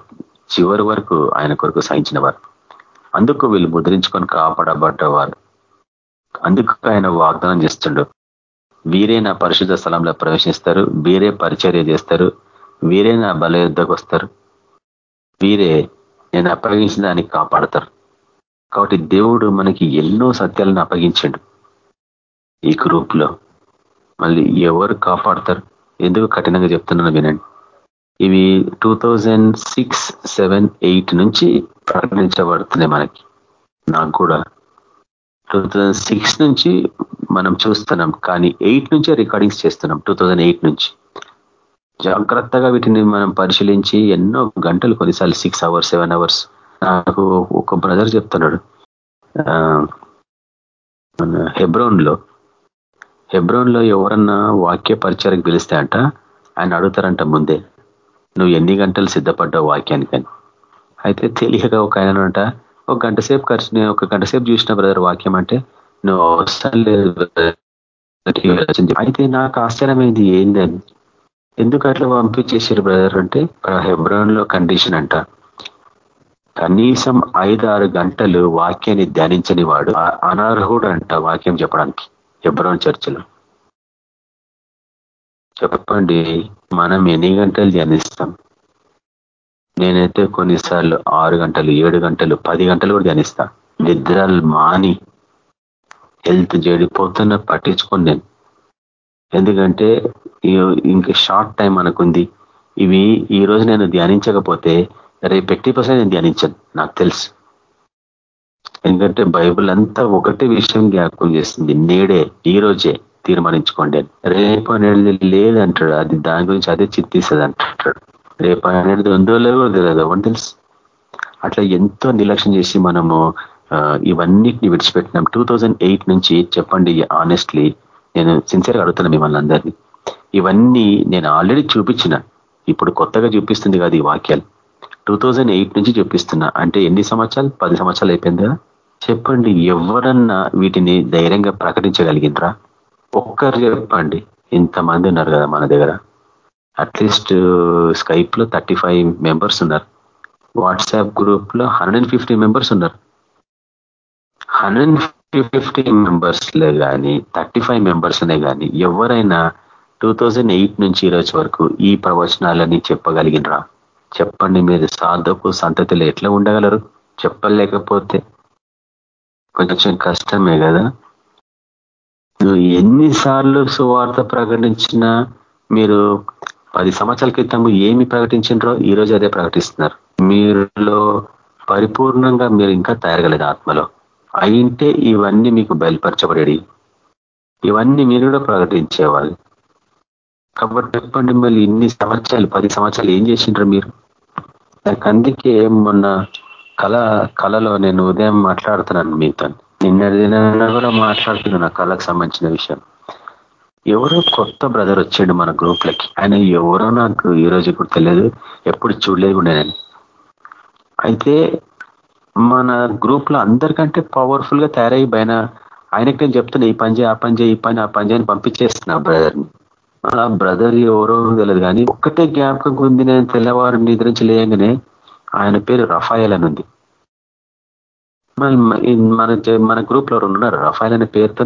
చివరి వరకు ఆయన కొరకు సహించిన వారు అందుకు వీళ్ళు ముద్రించుకొని కాపాడబడ్డవారు. అందుకు ఆయన వాగ్దానం చేస్తుండడు వీరే నా పరిశుద్ధ స్థలంలో ప్రవేశిస్తారు. వీరే పరిచర్య చేస్తారు. వీరే నా బల యుద్ధకు వస్తారు. వీరే నేను అప్పగించిన దానికి కాపాడతారు. కాబట్టి దేవుడు మనకి ఎన్నో సత్యాలను అప్పగించండు. ఈ గ్రూప్లో మళ్ళీ ఎవరు కాపాడతారు? ఎందుకు కఠినంగా చెప్తున్నాను వినండి. ఇవి two thousand six seven eight నుంచి ప్రకటించబడుతున్నాయి మనకి. నాకు కూడా. టూ సిక్స్ నుంచి మనం చూస్తున్నాం కానీ ఎయిట్ నుంచే రికార్డింగ్స్ చేస్తున్నాం టూ నుంచి. జాగ్రత్తగా వీటిని మనం పరిశీలించి ఎన్నో గంటలు కొన్నిసార్లు సిక్స్ అవర్స్ సెవెన్ అవర్స్ నాకు ఒక బ్రదర్ చెప్తున్నాడు. మన హెబ్రోన్లో హెబ్రోన్లో ఎవరన్నా వాక్య పరిచయకు పిలిస్తే అంట ఆయన అడుగుతారంట ముందే. నువ్వు ఎన్ని గంటలు సిద్ధపడ్డావు వాక్యానికని? అయితే తెలియక ఒక ఆయన అంట ఒక గంట సేపు ఖర్చు నేను ఒక గంట సేపు చూసిన బ్రదర్ వాక్యం అంటే నువ్వు అవసరం లేదు అయితే నాకు ఆశ్చర్యమైంది ఏందని ఎందుకు అట్లా పంపించేసారు బ్రదర్ అంటే హెబ్రోన్లో కండిషన్ అంట కనీసం ఐదు ఆరు గంటలు వాక్యాన్ని ధ్యానించని వాడు అనర్హుడు అంట వాక్యం చెప్పడానికి హెబ్రోన్ చర్చిలో. చెప్పండి మనం ఎన్ని గంటలు ధ్యానిస్తాం? నేనైతే కొన్నిసార్లు ఆరు గంటలు ఏడు గంటలు పది గంటలు కూడా ధ్యానిస్తా. నిద్రలు మాని హెల్త్ చెడిపోతున్న పట్టించుకోండి నేను. ఎందుకంటే ఇంక షార్ట్ టైం అనుకుంది. ఇవి ఈ రోజు నేను ధ్యానించకపోతే రేపు ఎట్టి పర్సెంట్ నేను ధ్యానించాను నాకు తెలుసు. ఎందుకంటే బైబుల్ అంతా ఒకటే విషయం జ్ఞాపకం చేస్తుంది నేడే ఈ రోజే. తీర్మానించుకోండి. రేపు అనేది లేదంటాడు. అది దాని గురించి అదే చింతిస్తుంది అంటాడు రేపు అనేది ఉందో లేదో తెలియదు. ఎవరు తెలుసు? అట్లా ఎంతో నిర్లక్ష్యం చేసి మనము ఇవన్నిటిని విడిచిపెట్టినాం. టూ నుంచి చెప్పండి ఆనెస్ట్లీ నేను సిన్సియర్గా అడుగుతున్నా మిమ్మల్ని అందరినీ. ఇవన్నీ నేను ఆల్రెడీ చూపించిన. ఇప్పుడు కొత్తగా చూపిస్తుంది కాదు ఈ వాక్యాలు. టూ నుంచి చూపిస్తున్నా. అంటే ఎన్ని సంవత్సరాలు? పది సంవత్సరాలు అయిపోయింది? కదా చెప్పండి ఎవరన్నా వీటిని ధైర్యంగా ప్రకటించగలిగినరా ఒక్కరు చెప్పండి. ఇంతమంది ఉన్నారు కదా మన దగ్గర. అట్లీస్ట్ స్కైప్ uh, లో థర్టీ మెంబర్స్ ఉన్నారు. వాట్సాప్ గ్రూప్లో హండ్రెడ్ మెంబర్స్ ఉన్నారు. హండ్రెడ్ ఫిఫ్టీ మెంబర్స్లే కానీ థర్టీ ఫైవ్ మెంబర్స్నే కానీ ఎవరైనా టూ థౌజండ్ ఎయిట్ నుంచి ఈరోజు వరకు ఈ ప్రవచనాలని చెప్పగలిగినరా? చెప్పండి మీరు. సాధకు సంతతిలో ఎట్లా ఉండగలరు? చెప్పలేకపోతే కొంచెం కష్టమే కదా. నువ్వు ఎన్నిసార్లు సువార్త ప్రకటించినా మీరు పది సంవత్సరాల క్రితం ఏమి ప్రకటించినరో ఈ రోజు అదే ప్రకటిస్తున్నారు. మీరులో పరిపూర్ణంగా మీరు ఇంకా తయారగలేదు ఆత్మలో. అయింటే ఇవన్నీ మీకు బయలుపరచబడి ఇవన్నీ మీరు కూడా ప్రకటించేవాళ్ళు కాబట్టి చెప్పండి మళ్ళీ ఇన్ని సంవత్సరాలు పది సంవత్సరాలు ఏం చేసిండ్రు మీరు? నాకు అందుకే మొన్న కళ కళలో నేను ఉదయం మాట్లాడుతున్నాను మీతో నిన్న దిన కూడా మాట్లాడుతున్నాను ఆ కళకు సంబంధించిన విషయం. ఎవరో కొత్త బ్రదర్ వచ్చాడు మన గ్రూప్లకి ఆయన ఎవరో నాకు ఈ రోజు ఇప్పుడు తెలియదు ఎప్పుడు చూడలేదు కూడా నేను. అయితే మన గ్రూప్లో అందరికంటే పవర్ఫుల్గా తయారయ్యి పైన ఆయనకి నేను చెప్తున్నా ఈ పని చేయి ఆ పని చేయి ఈ పని ఆ పని చేయని పంపించేస్తున్నా బ్రదర్ని ఆ బ్రదర్ ఎవరో తెలియదు కానీ ఒక్కటే జ్ఞాపకం ఉంది నేను తెల్లవారు నిద్రించి లేయంగానే ఆయన పేరు రఫాయల్ అని ఉంది. మన మన గ్రూప్లో ఉన్నారు? రఫాయల్ అనే పేరుతో?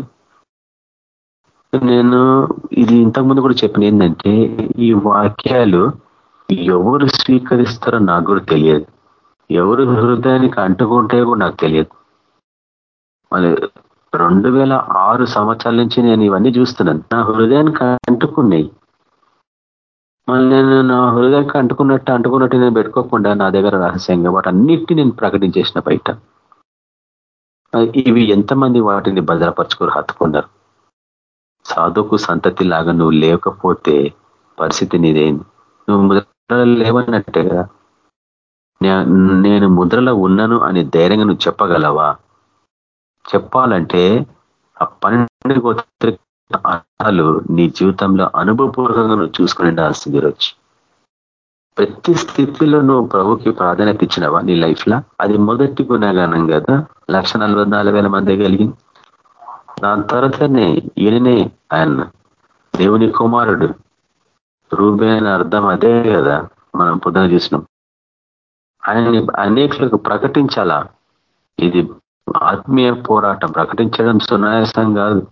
నేను ఇది ఇంతకుముందు కూడా చెప్పిన ఏంటంటే ఈ వాక్యాలు ఎవరు స్వీకరిస్తారో నాకు కూడా తెలియదు. ఎవరు హృదయానికి అంటుకుంటే కూడా నాకు తెలియదు. మళ్ళీ రెండు వేల ఆరు సంవత్సరాల నుంచి నేను ఇవన్నీ చూస్తున్నాను. నా హృదయానికి అంటుకున్నాయి. మళ్ళీ నేను నా హృదయానికి అంటుకున్నట్టు అంటుకున్నట్టు నేను పెట్టుకోకుండా నా దగ్గర రహస్యంగా వాటన్నిటిని నేను ప్రకటించేసిన బయట. ఇవి ఎంతమంది వాటిని భద్రపరచుకొని హత్తుకున్నారు? సాధుకు సంతతి లాగా నువ్వు లేకపోతే పరిస్థితి నీదేంది నువ్వు ముద్ర లేవన్నట్టే కదా. నేను ముద్రలో ఉన్నాను అని ధైర్యంగా నువ్వు చెప్పగలవా? చెప్పాలంటే ఆ పన్నెండు గోత్రాలు నీ జీవితంలో అనుభవపూర్వకంగా నువ్వు చూసుకుని ఉండాల్సింది రోజు ప్రతి స్థితిలో నువ్వు ప్రభుకి ప్రాధాన్యత ఇచ్చినవా నీ లైఫ్ లా అది మొదటి గుణగానం కదా. లక్ష మంది కలిగి. దాని తర్వాతనే ఈయననే ఆయన దేవుని కుమారుడు. రూబేన్ అర్థం అదే కదా మనం పొద్దున చూసినాం. ఆయన్ని అనేకులకు ప్రకటించాలా? ఇది ఆత్మీయ పోరాటం. ప్రకటించడం సునాయాసం కాదు.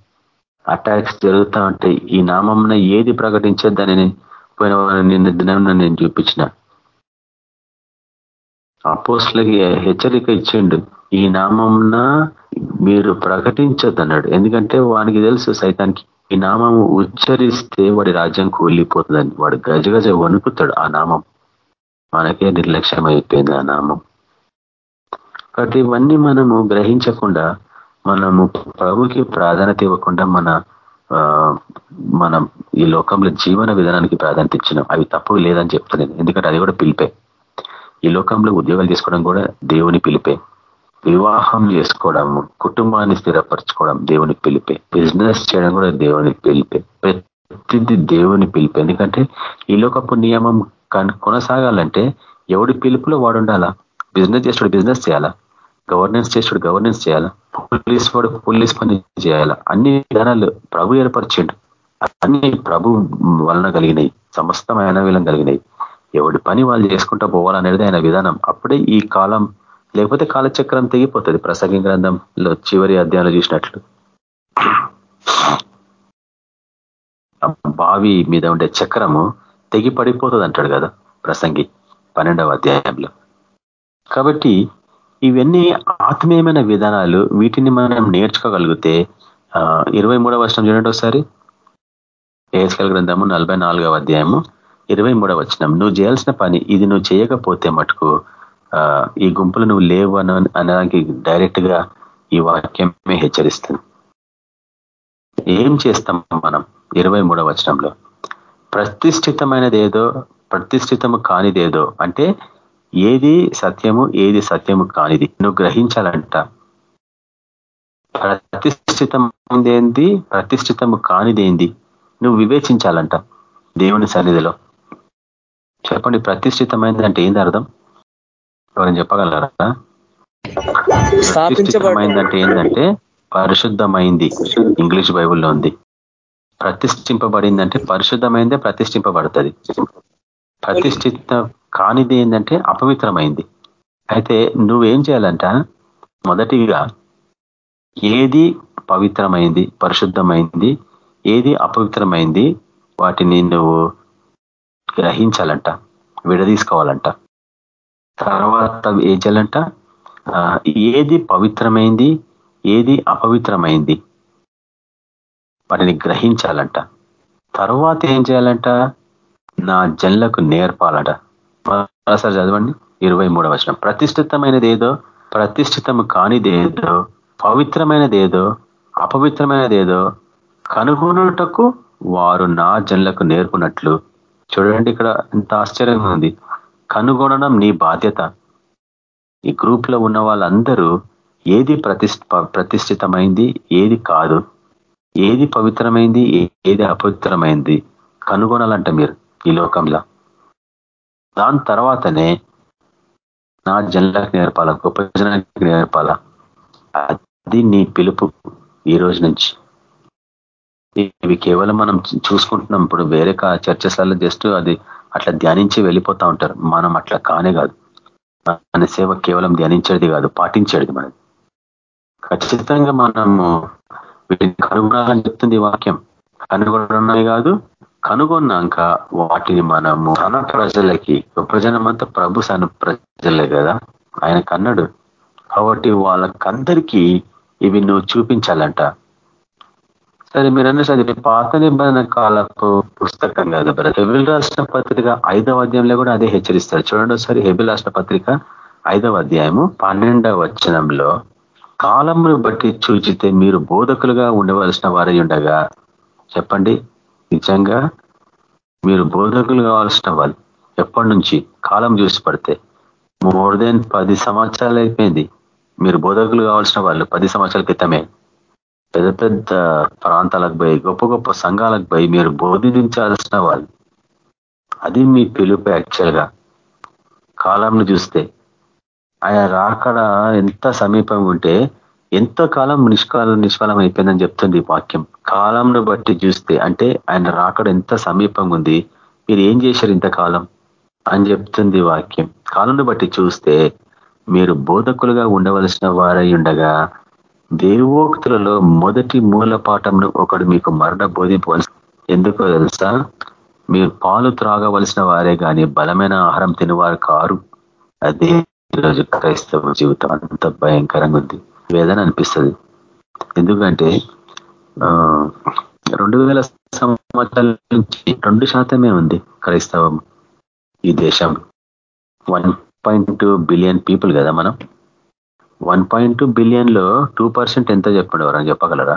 అటాక్స్ జరుగుతా ఉంటాయి ఈ నామంన ఏది ప్రకటించద్దని పోయిన నిన్న దినం నేను చూపించిన. అపోస్లకి హెచ్చరిక ఇచ్చిండు ఈ నామంన మీరు ప్రకటించొద్దన్నాడు ఎందుకంటే వానికి తెలుసు సైతానికి ఈ నామం ఉచ్చరిస్తే వాడి రాజ్యం కూలిపోతుందని వాడు గజగజ వణుకుతాడు ఆ నామం. మనకే నిర్లక్ష్యం అయిపోయింది ఆ నామం. కాబట్టి ఇవన్నీ మనము గ్రహించకుండా మనము ప్రభుకి ప్రాధాన్యత ఇవ్వకుండా మన మనం ఈ లోకంలో జీవన విధానానికి ప్రాధాన్యత ఇచ్చినాం. అవి తప్పు లేదని చెప్తున్నాను ఎందుకంటే అది కూడా పిలిపే. ఈ లోకంలో ఉద్యోగాలు తీసుకోవడం కూడా దేవుని పిలిపే. వివాహం చేసుకోవడం కుటుంబాన్ని స్థిరపరచుకోవడం దేవుని పిలిపే. బిజినెస్ చేయడం కూడా దేవుని పిలిపే. ప్రతిది దేవుని పిలిపే. ఎందుకంటే ఈ లోకపు నియమం కొనసాగాలంటే ఎవడి పిలుపులో వాడు ఉండాలా బిజినెస్ చేసేవాడు బిజినెస్ చేయాలా? గవర్నెన్స్ చేసాడు గవర్నెన్స్ చేయాలా? పోలీస్ వాడు పోలీస్ పని చేయాలా? అన్ని విధానాలు ప్రభు ఏర్పరిచిండు. అన్ని ప్రభు వలన కలిగినాయి. సమస్తమైన విలం కలిగినాయి. ఎవడి పని వాళ్ళు చేసుకుంటూ పోవాలనేది ఆయన విధానం. అప్పుడే ఈ కాలం లేకపోతే కాలచక్రం తెగిపోతుంది. ప్రసంగ గ్రంథంలో చివరి అధ్యాయంలో చూసినట్లు. బావి మీద ఉండే చక్రము తెగి పడిపోతుంది అంటాడు కదా ప్రసంగి పన్నెండవ అధ్యాయంలో. కాబట్టి ఇవన్నీ ఆత్మీయమైన విధానాలు వీటిని మనం నేర్చుకోగలిగితే ఇరవై మూడవ వచనం చూడండి ఒకసారి. ఏస్కల్ గ్రంథము నలభై నాలుగవ అధ్యాయము ఇరవై మూడవ వచనం. నువ్వు చేయాల్సిన పని ఇది నువ్వు చేయకపోతే మటుకు ఈ గుంపులు నువ్వు లేవు అనడానికి డైరెక్ట్గా ఈ వాక్యమే హెచ్చరిస్తుంది. ఏం చేస్తాం మనం ఇరవై మూడవ వచనంలో? ప్రతిష్ఠితమైనదేదో ప్రతిష్ఠితము కానిదేదో అంటే ఏది సత్యము ఏది సత్యము కానిది. నువ్వు గ్రహించాలంట. ప్రతిష్ఠితమైందేంది ప్రతిష్ఠితము కానిదేంది? నువ్వు వివేచించాలంట దేవుని సన్నిధిలో. చెప్పండి ప్రతిష్ఠితమైంది అంటే ఏంది అర్థం? ఎవరైనా చెప్పగలరా? ప్రతిష్ఠితమైందంటే ఏంటంటే పరిశుద్ధమైంది. ఇంగ్లీష్ బైబుల్లో ఉంది. ప్రతిష్ఠింపబడిందంటే పరిశుద్ధమైందే ప్రతిష్ఠింపబడుతుంది. ప్రతిష్ఠిత కానిది ఏంటంటే అపవిత్రమైంది. అయితే నువ్వేం చేయాలంట? మొదటిగా ఏది పవిత్రమైంది పరిశుద్ధమైంది ఏది అపవిత్రమైంది వాటిని నువ్వు గ్రహించాలంట విడదీసుకోవాలంట. తర్వాత ఏం చేయాలంట? ఏది పవిత్రమైంది ఏది అపవిత్రమైంది వాటిని గ్రహించాలంట. తర్వాత ఏం చేయాలంట? నా జన్లకు నేర్పాలట. సార్ చదవండి. ఇరవై మూడవ వచనం. ప్రతిష్ఠితమైనది ఏదో ప్రతిష్ఠితము కానిదేదో పవిత్రమైనదేదో అపవిత్రమైనదేదో కనుగొనుటకు వారు నా జన్లకు నేర్పునట్లు. చూడండి ఇక్కడ ఎంత ఆశ్చర్యంగా ఉంది. కనుగొనడం నీ బాధ్యత. ఈ గ్రూప్లో ఉన్న వాళ్ళందరూ ఏది ప్రతిష్ఠితమైంది ఏది కాదు. ఏది పవిత్రమైంది ఏది అపవిత్రమైంది. కనుగొనాలంట మీరు. ఈ లోకంలో. దాని తర్వాతనే నా జన్లకు నేర్పాల గొప్ప జనానికి నేర్పాల. అది నీ పిలుపు ఈ రోజు నుంచి. ఇవి కేవలం మనం చూసుకుంటున్నాం. ఇప్పుడు వేరే చర్చస్లలో జస్ట్ అది అట్లా ధ్యానించి వెళ్ళిపోతా ఉంటారు. మనం అట్లా కానే కాదు. మన సేవ కేవలం ధ్యానించేది కాదు పాటించేది మనది. ఖచ్చితంగా మనము వీటిని కనుగొనాలని చెప్తుంది వాక్యం. కనుగొనడమే కాదు కనుగొన్నాక వాటిని మనము తన ప్రజలకి ప్రజనమంతా ప్రభు సన ప్రజలే కదా? ఆయన కన్నడు. కాబట్టి వాళ్ళకందరికీ ఇవి నువ్వు చూపించాలంట. సరే మీరు అన్న చదివి పాత నిబంధన కాలపు పుస్తకం కదా బ్రదర్? హెబిల్ రాసిన పత్రిక ఐదవ అధ్యాయంలో కూడా అదే హెచ్చరిస్తారు. చూడండి ఒకసారి హెబిల్ రాసిన పత్రిక ఐదవ అధ్యాయము పన్నెండవ వచనంలో కాలమును బట్టి చూచితే మీరు బోధకులుగా ఉండవలసిన వారై ఉండగా చెప్పండి. నిజంగా మీరు బోధకులు కావాల్సిన వాళ్ళు ఎప్పటి నుంచి కాలం చూసి పడితే మోర్ దెన్ పది సంవత్సరాలు అయిపోయింది. మీరు బోధకులు కావాల్సిన వాళ్ళు పది సంవత్సరాల క్రితమే పెద్ద పెద్ద ప్రాంతాలకు పోయి గొప్ప గొప్ప సంఘాలకు పోయి మీరు బోధించాల్సిన వాళ్ళు. అది మీ పిలుపు యాక్చువల్గా కాలంను చూస్తే ఆయన రాకడ ఎంత సమీపం ఉంటే ఎంతో కాలం నిష్కాలం నిష్ఫలం అయిపోయిందని చెప్తుంది వాక్యం? కాలంను బట్టి చూస్తే అంటే ఆయన రాకడ ఎంత సమీపంగా ఉంది మీరు ఏం చేశారు ఇంతకాలం? అని చెప్తుంది వాక్యం. కాలంను బట్టి చూస్తే మీరు బోధకులుగా ఉండవలసిన వారై ఉండగా దేవోక్తులలో మొదటి మూల పాఠంను ఒకడు మీకు మరణ బోధింపవలసి ఎందుకో తెలుసా? మీరు పాలు త్రాగవలసిన వారే కానీ బలమైన ఆహారం తినేవారు కారు. అదే ఈరోజు క్రైస్తవ జీవితం. అంత భయంకరంగా ఉంది వేదన అనిపిస్తుంది. ఎందుకంటే రెండు వేల సంవత్సరాల నుంచి రెండు శాతమే ఉంది క్రైస్తవం ఈ దేశం. One point two billion people కదా మనం. వన్ పాయింట్ టూ బిలియన్లో టూ పర్సెంట్ ఎంత చెప్పండి ఎవరైనా చెప్పగలరా?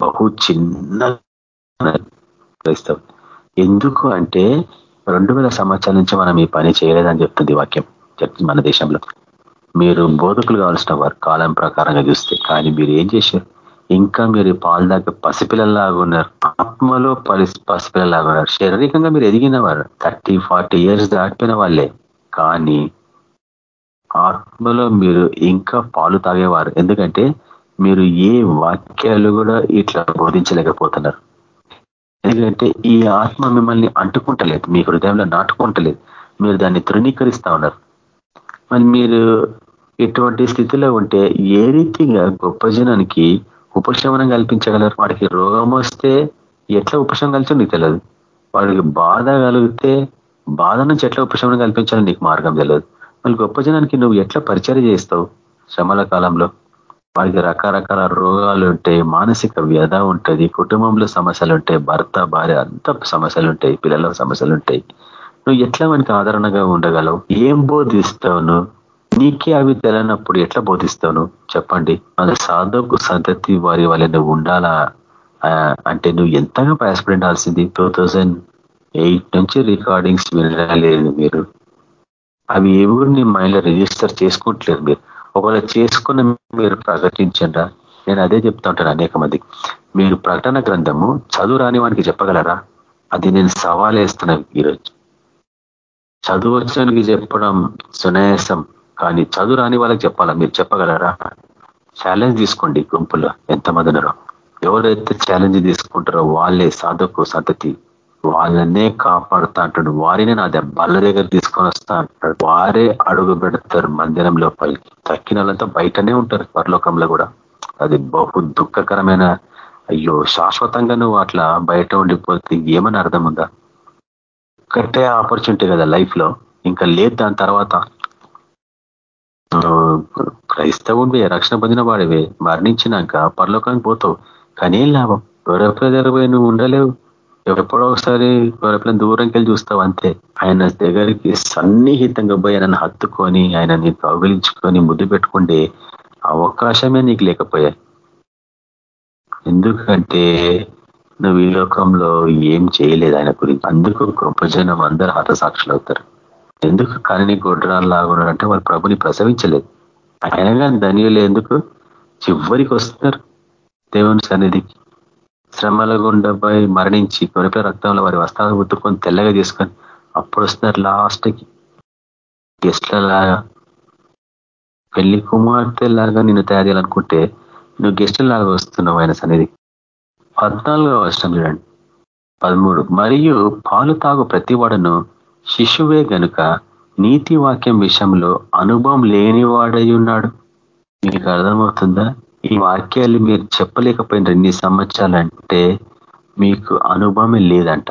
బహు చిన్న క్రైస్తవం. ఎందుకు అంటే రెండు వేల సంవత్సరాల నుంచి మనం ఈ పని చేయలేదని చెప్తుంది వాక్యం. మన దేశంలో. మీరు బోధకులు కావాల్సిన వారు కాలం ప్రకారంగా చూస్తే కానీ మీరు ఏం చేశారు? ఇంకా మీరు పాలు దాకా పసిపిల్లలాగా ఉన్నారు. ఆత్మలో పలి పసిపిల్లలాగా ఉన్నారు. శారీరకంగా మీరు ఎదిగిన వారు థర్టీ ఫార్టీ ఇయర్స్ దాటిపోయిన వాళ్ళే. కానీ ఆత్మలో మీరు ఇంకా పాలు తాగేవారు. ఎందుకంటే మీరు ఏ వాక్యాలు కూడా ఇట్లా బోధించలేకపోతున్నారు. ఎందుకంటే ఈ ఆత్మ మిమ్మల్ని అంటుకుంటలేదు. మీ హృదయంలో నాటుకుంటలేదు. మీరు దాన్ని తృణీకరిస్తా ఉన్నారు. మరి మీరు ఎటువంటి స్థితిలో ఉంటే ఏ రీతిగా గొప్ప జనానికి ఉపశమనం కల్పించగలరు? వాడికి రోగం వస్తే ఎట్లా ఉపశమనం కలిసి నీకు తెలియదు వాడికి బాధ కలిగితే బాధ నుంచి ఎట్లా ఉపశమనం కల్పించాలని నీకు మార్గం తెలియదు మళ్ళీ గొప్ప జనానికి నువ్వు ఎట్లా పరిచయం చేస్తావు శ్రమల కాలంలో? వాడికి రకరకాల రోగాలు ఉంటాయి మానసిక వ్యధ ఉంటుంది కుటుంబంలో సమస్యలు ఉంటాయి భర్త భార్య అంత సమస్యలు ఉంటాయి పిల్లల సమస్యలు ఉంటాయి. నువ్వు ఎట్లా మనకి ఆదరణగా ఉండగలవు? ఏం బోధిస్తావు నీకే అవి తెలియనప్పుడు ఎట్లా బోధిస్తావు చెప్పండి. మన సాధకు సంతతి వారి వల్ల నువ్వు ఉండాలా? అంటే నువ్వు ఎంతగా ప్రయాసపడాల్సింది? టూ థౌజండ్ ఎయిట్ నుంచి రికార్డింగ్స్ వినలేదు మీరు. అవి ఎవరు నీ మైండ్లో రిజిస్టర్ చేసుకుంటలేరు మీరు. ఒకవేళ చేసుకున్న మీరు ప్రకటించండా? నేను అదే చెప్తా ఉంటాను అనేక మందికి మీరు ప్రకటన గ్రంథము చదువు రాని వానికి చెప్పగలరా? అది నేను సవాల్ వేస్తున్నాను ఈరోజు. చదువు వచ్చానికి చెప్పడం సునాయాసం కానీ చదువు రాని వాళ్ళకి చెప్పాలా? మీరు చెప్పగలరా? ఛాలెంజ్ తీసుకోండి గుంపులో ఎంతమంది ఉన్నారో. ఎవరైతే ఛాలెంజ్ తీసుకుంటారో వాళ్ళే సాధకు సంతతి. వాళ్ళనే కాపాడుతా అంటాడు. వారినే నా బల్ల దగ్గర తీసుకొని వస్తా అంటాడు. వారే అడుగు పెడతారు మందిరం లోపలికి. తక్కిన వాళ్ళంతా బయటనే ఉంటారు పరలోకంలో కూడా. అది బహు దుఃఖకరమైన అయ్యో శాశ్వతంగా నువ్వు అట్లా బయట ఉండిపోతే ఏమని అర్థం ఉందా? ఒక్కటే ఆపర్చునిటీ కదా లైఫ్లో. ఇంకా లేదు దాని తర్వాత. క్రైస్తవుడివే రక్షణ పొందిన వాడివే మరణించినాక పరలోకానికి పోతావు. కానీ ఏం లాభం? ఎవరెప్పుడు దగ్గర నువ్వు ఉండలేవు. ఎప్పుడో ఒకసారి ఎవరెప్పుడు దూరంకి వెళ్ళి చూస్తావు అంతే. ఆయన దగ్గరికి సన్నిహితంగా పోయి ఆయనను హత్తుకొని ఆయనని కౌగిలించుకొని ముద్దు పెట్టుకుంటే అవకాశమే నీకు లేకపోయాయి ఎందుకంటే నువ్వు ఈ లోకంలో ఏం చేయలేదు ఆయన గురించి. అందుకు గొప్ప జనం అందరూ హతసాక్షులు అవుతారు. ఎందుకు కనిని అంటే వాళ్ళు ప్రభుని ప్రసవించలేదు. అయినగా ధనియులు ఎందుకు? చివరికి వస్తున్నారు. దేవుని సన్నిధికి. శ్రమల గుండపై మరణించి కొరిపే రక్తంలో వారి వస్త్రాలు ఉత్తుకొని తెల్లగా తీసుకొని అప్పుడు వస్తున్నారు లాస్ట్కి. గెస్ట్లలాగా. పెళ్ళి కుమార్తె లాగా నిన్ను తయారు చేయాలనుకుంటే నువ్వు గెస్టుల లాగా వస్తున్నావు ఆయన సన్నిధికి. పద్నాలుగో వర్షం చూడండి. పదమూడు. మరియు పాలు తాగు ప్రతివాడను శిశువే గనుక నీతి వాక్యం విషయంలో అనుభవం లేనివాడై ఉన్నాడు మీకు అర్థమవుతుందా? ఈ వాక్యాలు మీరు చెప్పలేకపోయినారు ఎన్ని సంవత్సరాలంటే మీకు అనుభవమే లేదంట.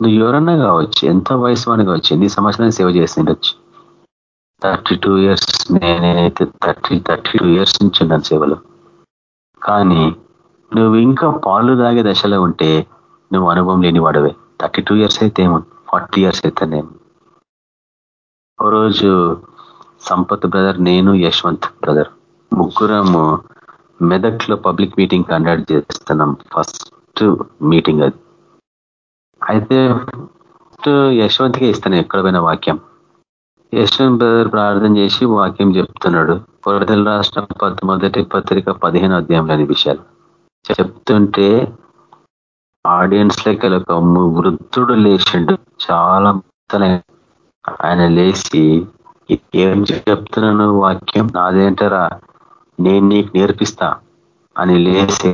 నువ్వు ఎవరన్నా కావచ్చు ఎంత వయసు వాడిని కావచ్చు ఎన్ని సంవత్సరాలు సేవ చేసిండొచ్చు థర్టీ టూ ఇయర్స్ నేనైతే థర్టీ థర్టీ టూ ఇయర్స్ నుంచి ఉన్నాను సేవలో. కానీ నువ్వు ఇంకా పాలు తాగే దశలో ఉంటే నువ్వు అనుభవం లేని వాడవే. థర్టీ టూ ఇయర్స్ అయితే ఏమో ఫార్టీ ఇయర్స్ అయితేనేమో రోజు సంపత్ బ్రదర్ నేను యశ్వంత్ బ్రదర్ ముగ్గురము మెదక్లో పబ్లిక్ మీటింగ్ కండక్ట్ చేస్తున్నాం. ఫస్ట్ మీటింగ్ అది. అయితే ఫస్ట్ యశ్వంత్కే ఇస్తాను ఎక్కడ పోయిన వాక్యం. యశ్వంత్ బ్రదర్ ప్రార్థన చేసి వాక్యం చెప్తున్నాడు. కొరతల రాష్ట్ర మొదటి పత్రిక పదిహేను అధ్యాయంలోని విషయాలు. చెప్తుంటే ఆడియన్స్ లెక్క ఒక వృద్ధుడు లేచిండు. చాలా ఆయన లేచి ఏం చెప్తున్నాను? వాక్యం నాదేంటరా? నేను నీకు నేర్పిస్తా అని లేచి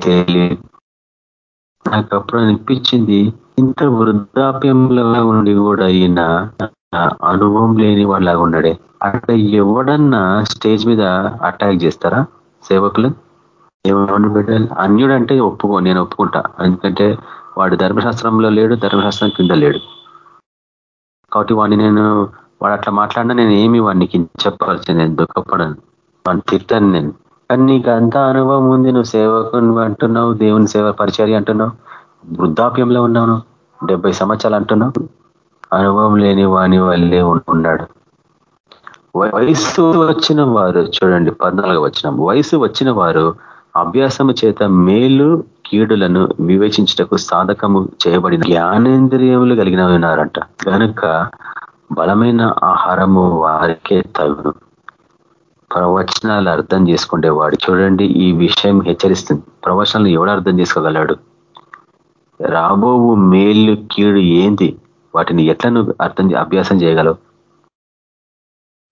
నాకు అప్పుడు అనిపించింది ఇంత వృద్ధాప్యంలో ఉండి కూడా ఈయన అనుభవం లేని వాళ్ళగా ఉన్నాడే. అక్కడ ఎవడన్నా స్టేజ్ మీద అటాక్ చేస్తారా? సేవకులు? ఏమన్నా పెట్టాలి? అన్యుడు అంటే ఒప్పుకో నేను ఒప్పుకుంటా. ఎందుకంటే వాడు ధర్మశాస్త్రంలో లేడు ధర్మశాస్త్రం కింద లేడు. కాబట్టి వాడిని నేను వాడు అట్లా మాట్లాడినా నేను ఏమి వాడిని చెప్పాల్సింది నేను దుఃఖపడను. వాడిని తిట్టాను నేను. కానీ నీకు అంత అనుభవం ఉంది నువ్వు సేవకు అంటున్నావు దేవుని సేవ పరిచర్య అంటున్నావు వృద్ధాప్యంలో ఉన్నావు డెబ్బై సంవత్సరాలు అంటున్నావు అనుభవం లేని వాణి వల్లే ఉన్నాడు. వయసు వచ్చిన వారు చూడండి పద్నాలుగు వచ్చిన వయసు వచ్చిన వారు అభ్యాసము చేత మేలు కీడులను వివేచించటకు సాధకము చేయబడిన జ్ఞానేంద్రియములు కలిగిన ఉన్నారంట. కనుక బలమైన ఆహారము వారికే తగును. ప్రవచనాలు అర్థం చేసుకుంటే వాడు చూడండి ఈ విషయం హెచ్చరిస్తుంది. ప్రవచనాలు ఎవడు అర్థం చేసుకోగలడు? రాబోవు మేలు కీడు ఏంది వాటిని ఎట్లా నువ్వు అర్థం అభ్యాసం చేయగలవు?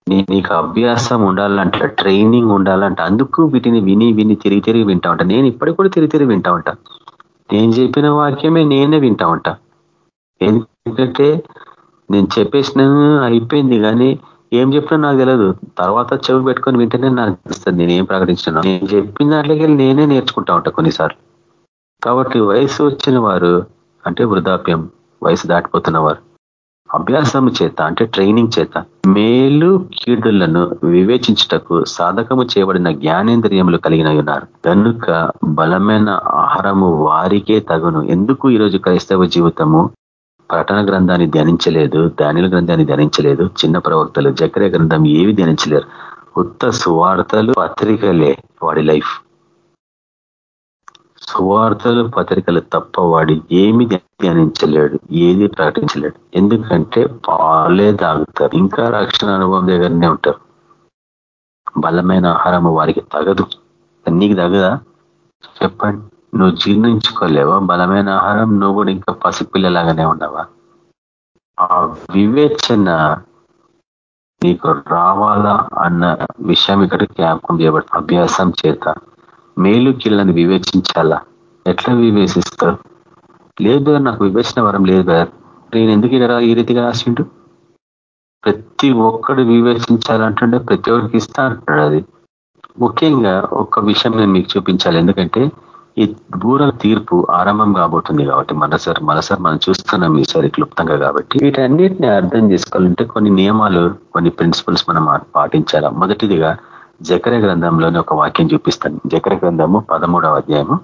నీకు అభ్యాసం ఉండాలంట ట్రైనింగ్ ఉండాలంట అందుకు వీటిని విని విని తిరిగి తిరిగి వింటా ఉంటా. నేను ఇప్పటికి కూడా తిరిగి తిరిగి వింటా ఉంటా. నేను చెప్పిన వాక్యమే నేనే వింటా ఉంటా. ఎందుకంటే నేను చెప్పేసిన అయిపోయింది కానీ ఏం చెప్పినా నాకు తెలియదు తర్వాత చెవి పెట్టుకొని వింటేనే నాకు తెలుస్తుంది నేను ఏం ప్రకటించిన. నేను చెప్పిన దాంట్లోకి నేనే నేర్చుకుంటా ఉంటా కొన్నిసార్లు. కాబట్టి వయసు వచ్చిన వారు అంటే వృద్ధాప్యం వయసు దాటిపోతున్న వారు. అభ్యాసము చేత అంటే ట్రైనింగ్ చేత మేలు కీడులను వివేచించుటకు సాధకము చేయబడిన జ్ఞానేంద్రియములు కలిగిన ఉన్నారు. కనుక బలమైన ఆహారము వారికే తగును. ఎందుకు ఈరోజు క్రైస్తవ జీవితము ప్రటన గ్రంథాన్ని ధ్యానించలేదు ధాన్యుల గ్రంథాన్ని ధ్యానించలేదు చిన్న ప్రవక్తలు జకరే గ్రంథం ఏవి ధ్యానించలేరు? ఉత్త సువార్తలు పత్రికలే వాడి లైఫ్. సువార్తలు పత్రికలు తప్ప వాడు ఏమి ధ్యానించలేడు ఏది ప్రకటించలేడు. ఎందుకంటే పాలే తాగుతారు. ఇంకా రక్షణ అనుభవం దగ్గరనే ఉంటారు. బలమైన ఆహారము వారికి తగదు. నీకు తగదా? చెప్పండి. నువ్వు జీర్ణించుకోలేవా? బలమైన ఆహారం నువ్వు కూడా ఇంకా పసిపిల్లలాగానే ఉన్నావా? ఆ వివేచన నీకు రావాలా అన్న విషయం ఇక్కడ జ్ఞాపకం చేయబడుతుంది. అభ్యాసం చేత. మేలు కీళ్ళని వివేచించాలా? ఎట్లా వివేచిస్తారు లేదు నాకు వివేచన వరం లేదు బ్రదర్. నేను ఎందుకు ఇక్కడ ఈ రీతిగా రాసిండు? ప్రతి ఒక్కడు వివేచించాలంటుండే ప్రతి ఒక్కరికి ఇస్తా అంటున్నాడు అది. ముఖ్యంగా ఒక్క విషయం నేను మీకు చూపించాలి. ఎందుకంటే ఈ బూర తీర్పు ఆరంభం కాబోతుంది కాబట్టి మనసారి మనసారి మనం చూస్తున్నాం ఈసారి క్లుప్తంగా కాబట్టి. వీటన్నిటిని అర్థం చేసుకోవాలంటే కొన్ని నియమాలు కొన్ని ప్రిన్సిపల్స్ మనం పాటించాలా? మొదటిదిగా జకర గ్రంథంలోని ఒక వాక్యం చూపిస్తాను. జకర గ్రంథము పదమూడవ అధ్యాయము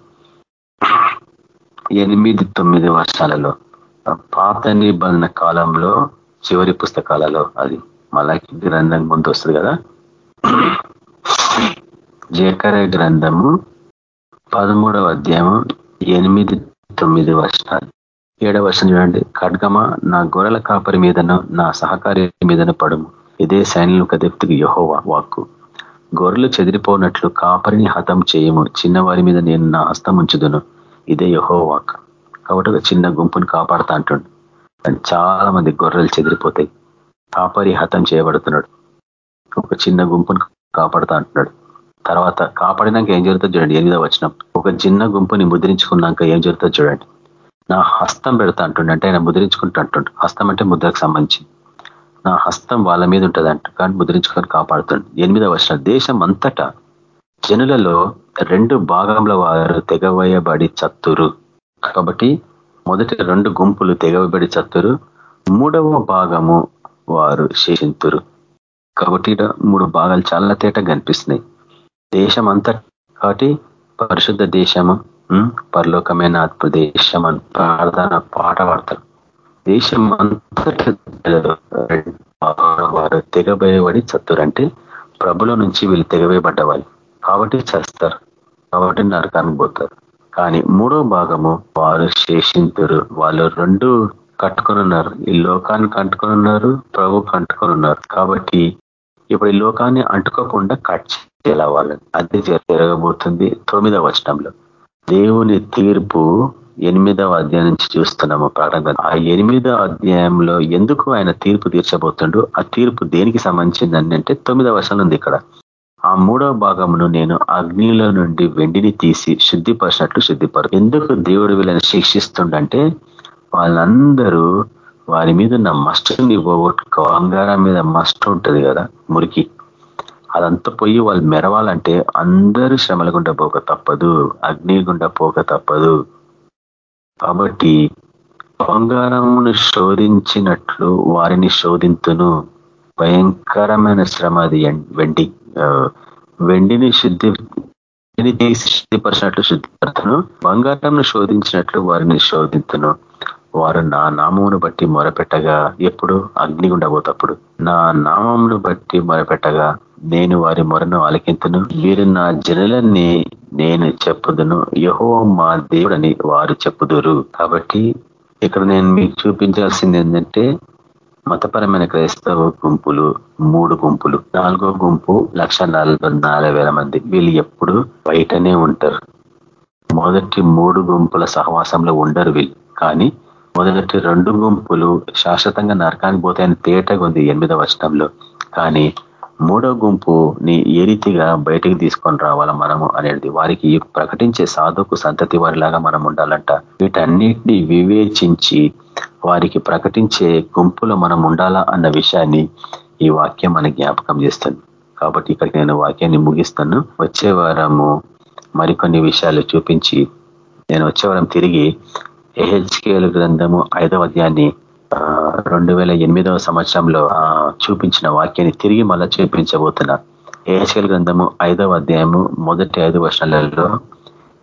ఎనిమిది తొమ్మిది వర్షాలలో పాత నిబంధన కాలంలో చివరి పుస్తకాలలో అది మళ్ళీ గ్రంథం ముందు వస్తుంది కదా? జకర గ్రంథము పదమూడవ అధ్యాయము ఎనిమిది తొమ్మిది వర్షాలు. ఏడవ వర్షం చూడండి. ఖడ్గమ నా గొర్రెల కాపరి మీదను నా సహకారి మీదను పడుము. ఇదే సైన్యులు కదెప్తుకు యహోవా వాక్కు. గొర్రెలు చెదిరిపోనట్లు కాపరిని హతం చేయము. చిన్నవారి మీద నేను నా హస్తం ఉంచుదును. ఇదే యహో వాక్ కాబట్టి ఒక చిన్న గుంపుని కాపాడుతా అంటుండు. చాలా మంది గొర్రెలు చెదిరిపోతాయి కాపరి హతం చేయబడుతున్నాడు. ఒక చిన్న గుంపుని కాపాడుతా అంటున్నాడు. తర్వాత కాపాడినాక ఏం జరుగుతుంది చూడండి. ఎనిమిదో వచ్చినాం ఒక చిన్న గుంపుని ముద్రించుకున్నాక ఏం జరుగుతుంది చూడండి. నా హస్తం పెడతా అంటుండే. అంటే ఆయన ముద్రించుకుంటూ అంటుండు. హస్తం అంటే ముద్రకు సంబంధించి నా హస్తం వాళ్ళ మీద ఉంటుంది అంట కానీ ముద్రించుకొని కాపాడుతుంది. ఎనిమిదవ వర్షం దేశం అంతటా జనులలో రెండు భాగంలో వారు తెగవేయబడి చత్తురు. కాబట్టి మొదటి రెండు గుంపులు తెగవబడి చత్తురు. మూడవ భాగము వారు శేషింతురు. కాబట్టి మూడు భాగాలు చాలా తేట కనిపిస్తున్నాయి. దేశం అంతా కాబట్టి పరిశుద్ధ దేశము పరలోకమైన దేశం అని ప్రార్థన పాట పాడతారు దేశం అంతటా వారు తెగబోయేవాడి చత్తురంటే ప్రభుల నుంచి వీళ్ళు తెగవేయబడ్డవాళ్ళు కాబట్టి చేస్తారు. కాబట్టి నరకానికి పోతారు. కానీ మూడో భాగము వారు శేషింతురు. వాళ్ళు రెండు కట్టుకొని ఉన్నారు ఈ లోకాన్ని కంటుకొని ఉన్నారు ప్రభు కంటుకొని ఉన్నారు కాబట్టి ఇప్పుడు ఈ లోకాన్ని అంటుకోకుండా కట్ చేయాల వాళ్ళని? అది జరగబోతుంది తొమ్మిదవ వచనంలో. దేవుని తీర్పు ఎనిమిదవ అధ్యాయం నుంచి చూస్తున్నాము ప్రకటన ఆ ఎనిమిదవ అధ్యాయంలో ఎందుకు ఆయన తీర్పు తీర్చబోతుండో ఆ తీర్పు దేనికి సంబంధించిందని అంటే తొమ్మిదవ వర్షాలు ఉంది ఇక్కడ. ఆ మూడవ భాగమును నేను అగ్నిలో నుండి వెండిని తీసి శుద్ధిపరిచినట్లు శుద్ధిపరు. ఎందుకు దేవుడు వీళ్ళని శిక్షిస్తుండంటే వాళ్ళందరూ వారి మీద ఉన్న మస్టుని పోగొట్టుకో బంగారం మీద మస్ట్ ఉంటుంది కదా మురికి. అదంతా పోయి వాళ్ళు మెరవాలంటే అందరూ శ్రమల గుండా పోక తప్పదు అగ్ని గుండా పోక తప్పదు. కాబట్టి బంగారమును శోధించినట్లు వారిని శోధింతును. భయంకరమైన శ్రమ అది వెండి వెండిని శుద్ధి తీసి శుద్ధిపరిచినట్లు శుద్ధిపరచను బంగారంను శోధించినట్లు వారిని శోధింతును. వారు నా నామమును బట్టి మొరపెట్టగా ఎప్పుడు? అగ్ని ఉండబోతప్పుడు నా నామమును బట్టి మొరపెట్టగా నేను వారి మొరను ఆలకింతును. వీరు నా జనులన్నీ నేను చెప్పుదును. యహో మా దేవుడని వారు చెప్పుదురు. కాబట్టి ఇక్కడ నేను మీకు చూపించాల్సింది ఏంటంటే మతపరమైన క్రైస్తవ గుంపులు మూడు గుంపులు. నాలుగో గుంపు లక్ష మంది. వీళ్ళు ఎప్పుడు బయటనే ఉంటారు. మొదటి మూడు గుంపుల సహవాసంలో ఉండరు వీళ్ళు. కానీ మొదటి రెండు గుంపులు శాశ్వతంగా నరకానికి పోతాయని తేటగా ఉంది ఎనిమిదవ వర్షంలో కానీ మూడో గుంపు నీ ఏ రీతిగా బయటికి తీసుకొని రావాలా మనము అనేది వారికి ప్రకటించే సాధుకు సంతతి వారిలాగా మనం ఉండాలంట. వీటన్నిటిని వివేచించి వారికి ప్రకటించే గుంపులో మనం ఉండాలా అన్న విషయాన్ని ఈ వాక్యం మన జ్ఞాపకం చేస్తుంది. కాబట్టి ఇక్కడికి నేను వాక్యాన్ని ముగిస్తాను. వచ్చే వారము మరికొన్ని విషయాలు చూపించి నేను వచ్చేవరం తిరిగి ఏహెచ్కేల్ గ్రంథము ఐదవ అధ్యాయాన్ని రెండు వేల ఎనిమిదవ సంవత్సరంలో చూపించిన వాక్యాన్ని తిరిగి మళ్ళా చూపించబోతున్నా. ఏహెచ్కేల్ గ్రంథము ఐదవ అధ్యాయము మొదటి ఐదు వర్షాలలో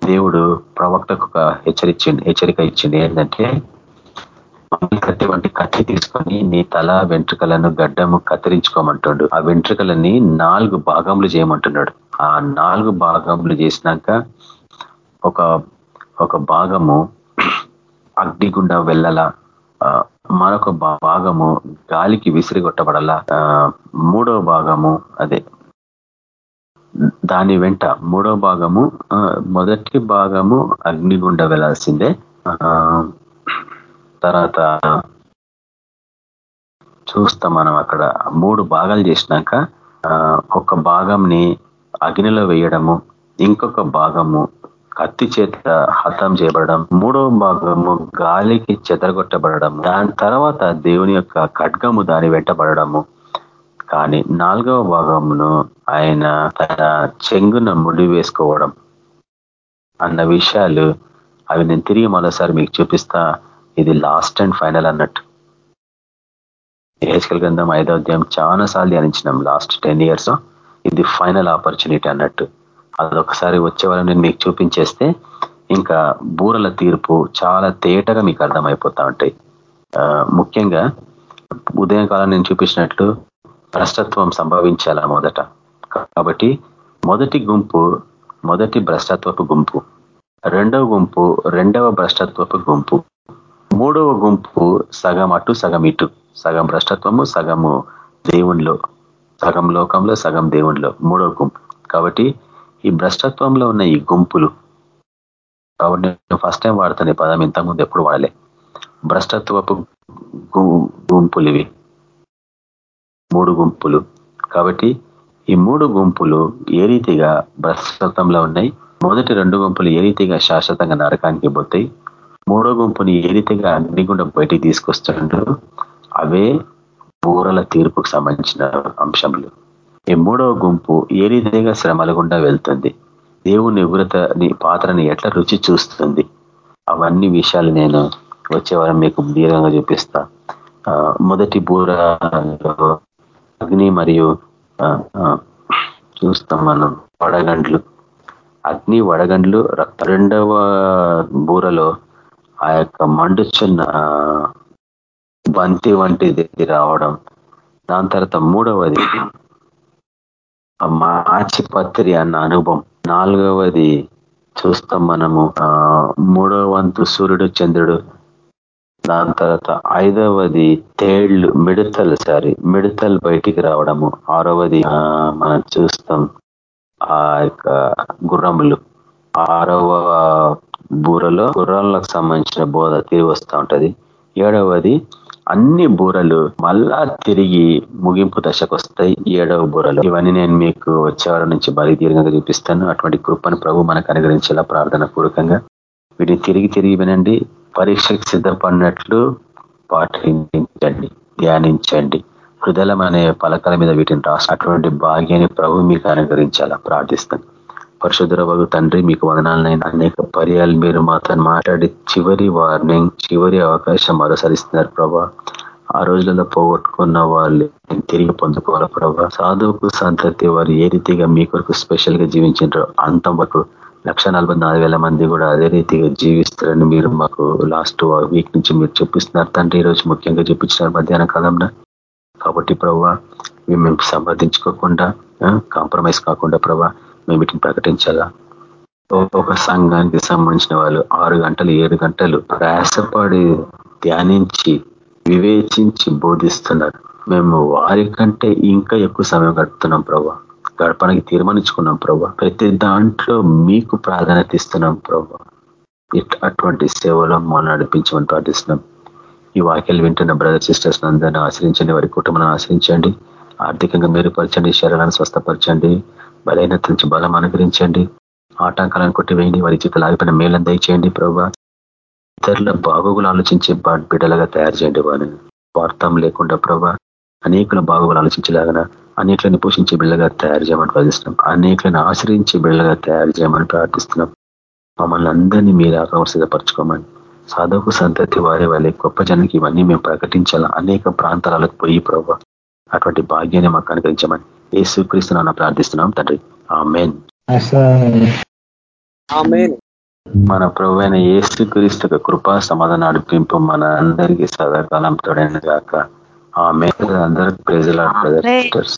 దేవుడు ప్రవక్తకు ఒక హెచ్చరించింది హెచ్చరిక ఇచ్చింది ఏంటంటే కత్తి వంటి కత్తి తీసుకొని నీ తల వెంట్రుకలను గడ్డము కత్తిరించుకోమంటాడు. ఆ వెంట్రుకలని నాలుగు భాగములు చేయమంటున్నాడు. ఆ నాలుగు భాగములు చేసినాక ఒక ఒక భాగము అగ్నిగుండా వెళ్ళాల మరొక భాగము గాలికి విసిరిగొట్టబడల. మూడవ భాగము అదే. దాని వెంట మూడో భాగము మొదటి భాగము అగ్నిగుండ వెళ్ళాల్సిందే. తర్వాత చూస్తాం మనం అక్కడ మూడు భాగాలు చేసినాక ఒక భాగంని అగ్నిలో వేయడము ఇంకొక భాగము కత్తి చేత హతం చేయబడడం మూడవ భాగము గాలికి చెదరగొట్టబడడం దాని తర్వాత దేవుని యొక్క ఖడ్గము దాని వెంటబడము కానీ నాలుగవ భాగమును ఆయన తన చెంగున ముడి వేసుకోవడం అన్న విషయాలు అవి నేను తిరిగి మరోసారి మీకు చూపిస్తా. ఇది లాస్ట్ అండ్ ఫైనల్ అన్నట్టు. ఏహెచ్కల్ గ్రంథం ఐదో అధ్యాయం చాలా సార్లు ధ్యానించినాం లాస్ట్ టెన్ ఇయర్స్ ఇది ఫైనల్ ఆపర్చునిటీ అన్నట్టు. అదొకసారి వచ్చే వాళ్ళని నేను మీకు చూపించేస్తే ఇంకా బూరల తీర్పు చాలా తేటగా మీకు అర్థమైపోతా ఉంటాయి. ముఖ్యంగా ఉదయం నేను చూపించినట్లు భ్రష్టత్వం సంభవించాల మొదట. కాబట్టి మొదటి గుంపు మొదటి భ్రష్టత్వపు గుంపు. రెండవ గుంపు రెండవ భ్రష్టత్వపు గుంపు. మూడవ గుంపు సగం అటు సగం ఇటు. సగం భ్రష్టత్వము సగము దేవుణ్ణిలో సగం లోకంలో సగం దేవుణ్ణిలో మూడవ గుంపు. కాబట్టి ఈ భ్రష్టత్వంలో ఉన్న ఈ గుంపులు. కాబట్టి నేను ఫస్ట్ టైం వాడుతాను ఈ పదం ఇంతకుముందు ఎప్పుడు వాడలే. భ్రష్టత్వపు గుంపులు ఇవి. మూడు గుంపులు. కాబట్టి ఈ మూడు గుంపులు ఏ రీతిగా భ్రష్టత్వంలో ఉన్నాయి? మొదటి రెండు గుంపులు ఏ రీతిగా శాశ్వతంగా నరకానికి పోతాయి? మూడో గుంపుని ఏ రీతిగా అగ్నిగుండా బయటికి తీసుకొస్తుంటారు అవే బూరల తీర్పుకు సంబంధించిన అంశములు. ఈ మూడవ గుంపు ఏ రీతిగా శ్రమల గుండా వెళ్తుంది? దేవుని ఉగ్రతని పాత్రని ఎట్లా రుచి చూస్తుంది? అవన్నీ విషయాలు నేను వచ్చే వారం మీకు దీర్ఘంగా చూపిస్తా. మొదటి బూర అగ్ని మరియు చూస్తాం మనం వడగండ్లు. అగ్ని వడగండ్లు రెండవ బూరలో ఆ యొక్క మండుచున్న బంతి వంటిది రావడం. దాని తర్వాత మూడవది మార్చిపత్రి అన్న అనుభవం. నాలుగవది చూస్తాం మనము. మూడవ వంతు సూర్యుడు చంద్రుడు. దాని తర్వాత ఐదవది తేళ్ళు మిడతలు సారీ మిడతలు బయటికి రావడము. ఆరవది మనం చూస్తాం ఆ యొక్క గుర్రములు. ఆరవ బూరలో గుర్రాలకు సంబంధించిన బోధ తిరిగి వస్తూ ఉంటది. ఏడవది అన్ని బూరలు మళ్ళా తిరిగి ముగింపు దశకు వస్తాయి ఏడవ బూరలు. ఇవన్నీ నేను మీకు వచ్చేవారి నుంచి బలి దీర్ఘంగా చూపిస్తాను. అటువంటి కృపను ప్రభు మనకు అనుగ్రహించేలా ప్రార్థన పూర్వకంగా. వీటిని తిరిగి తిరిగి వినండి. పరీక్షకు సిద్ధపడినట్లు పాటించండి ధ్యానించండి. హృదయం అనే పలకల మీద వీటిని రాసి అటువంటి భాగ్యాన్ని ప్రభు మీకు అనుగ్రహించాలా ప్రార్థిస్తాను. పరశుధర వారు తండ్రి మీకు వదనాలనైనా అనేక పర్యాలు మీరు మాతో మాట్లాడి చివరి వార్నింగ్ చివరి అవకాశం మరోసరిస్తున్నారు ప్రభా. ఆ రోజులలో పోగొట్టుకున్న వాళ్ళు తిరిగి పొందుకోవాలి ప్రభా. సాధువుకు సంతతి వారు ఏ రీతిగా మీ కొరకు స్పెషల్గా జీవించారో అంతం వరకు లక్ష మంది కూడా అదే రీతిగా జీవిస్తారని మీరు మాకు లాస్ట్ వీక్ నుంచి మీరు చూపిస్తున్నారు. తండ్రి ఈరోజు ముఖ్యంగా చూపించినారు మధ్యాహ్న కాలంలో. కాబట్టి ప్రభా మేము సమర్థించుకోకుండా కాంప్రమైజ్ కాకుండా ప్రభా మేము వీటిని ప్రకటించాలా ఒక సంఘానికి సంబంధించిన వాళ్ళు ఆరు గంటలు ఏడు గంటలు ప్రయాసపడి ధ్యానించి వివేచించి బోధిస్తున్నారు. మేము వారి కంటే ఇంకా ఎక్కువ సమయం గడుపుతున్నాం ప్రభా. గడపడానికి తీర్మానించుకున్నాం ప్రభా. ప్రతి దాంట్లో మీకు ప్రాధాన్యత ఇస్తున్నాం ప్రభా. అటువంటి సేవలో మనం నడిపించమని ప్రార్థిస్తున్నాం. ఈ వాక్యాలు వింటున్న బ్రదర్ సిస్టర్స్ అందరినీ ఆశ్రయించండి. వారి కుటుంబాన్ని ఆశ్రయించండి. ఆర్థికంగా మెరుగుపరచండి. శరీరాన్ని స్వస్థపరచండి. బలహీనత నుంచి బలం అనుగ్రహించండి. ఆటంకాలను కొట్టివేయండి. వారి జీవితాలు ఆగిపోయిన మేలను దయచేయండి ప్రభావ ఇతరుల బాగోగులు ఆలోచించే బిడ్డలుగా తయారు చేయండి వారిని. స్వార్థం లేకుండా ప్రభా. అనేకుల బాగోగులు ఆలోచించలాగన అనేకులను పోషించే బిళ్ళగా తయారు చేయమని ప్రార్థిస్తున్నాం. అనేకులను ఆశ్రయించే బిడ్డలుగా తయారు చేయమని ప్రార్థిస్తున్నాం. మమ్మల్ని అందరినీ మీరు ఆకమం సాధకు సంతతి వారే వాళ్ళ గొప్ప జనానికి ఇవన్నీ మేము ప్రకటించాలా? అనేక ప్రాంతాలకు పోయి ప్రభావ అటువంటి భాగ్యాన్ని మాకు అనుగ్రహించమని. ఏ స్వీకరిస్తున్నాను ప్రార్థిస్తున్నాం తండ్రి. ఆ మెయిన్ మన ప్రభు అయిన ఏ స్వీకరిస్తు కృపా సమాధానం నడిపింపు మన అందరికీ సదాకాలం తోడైన గాక. ఆ మెయిన్ అందరికి ప్రజలు అందరికి ప్రైజ్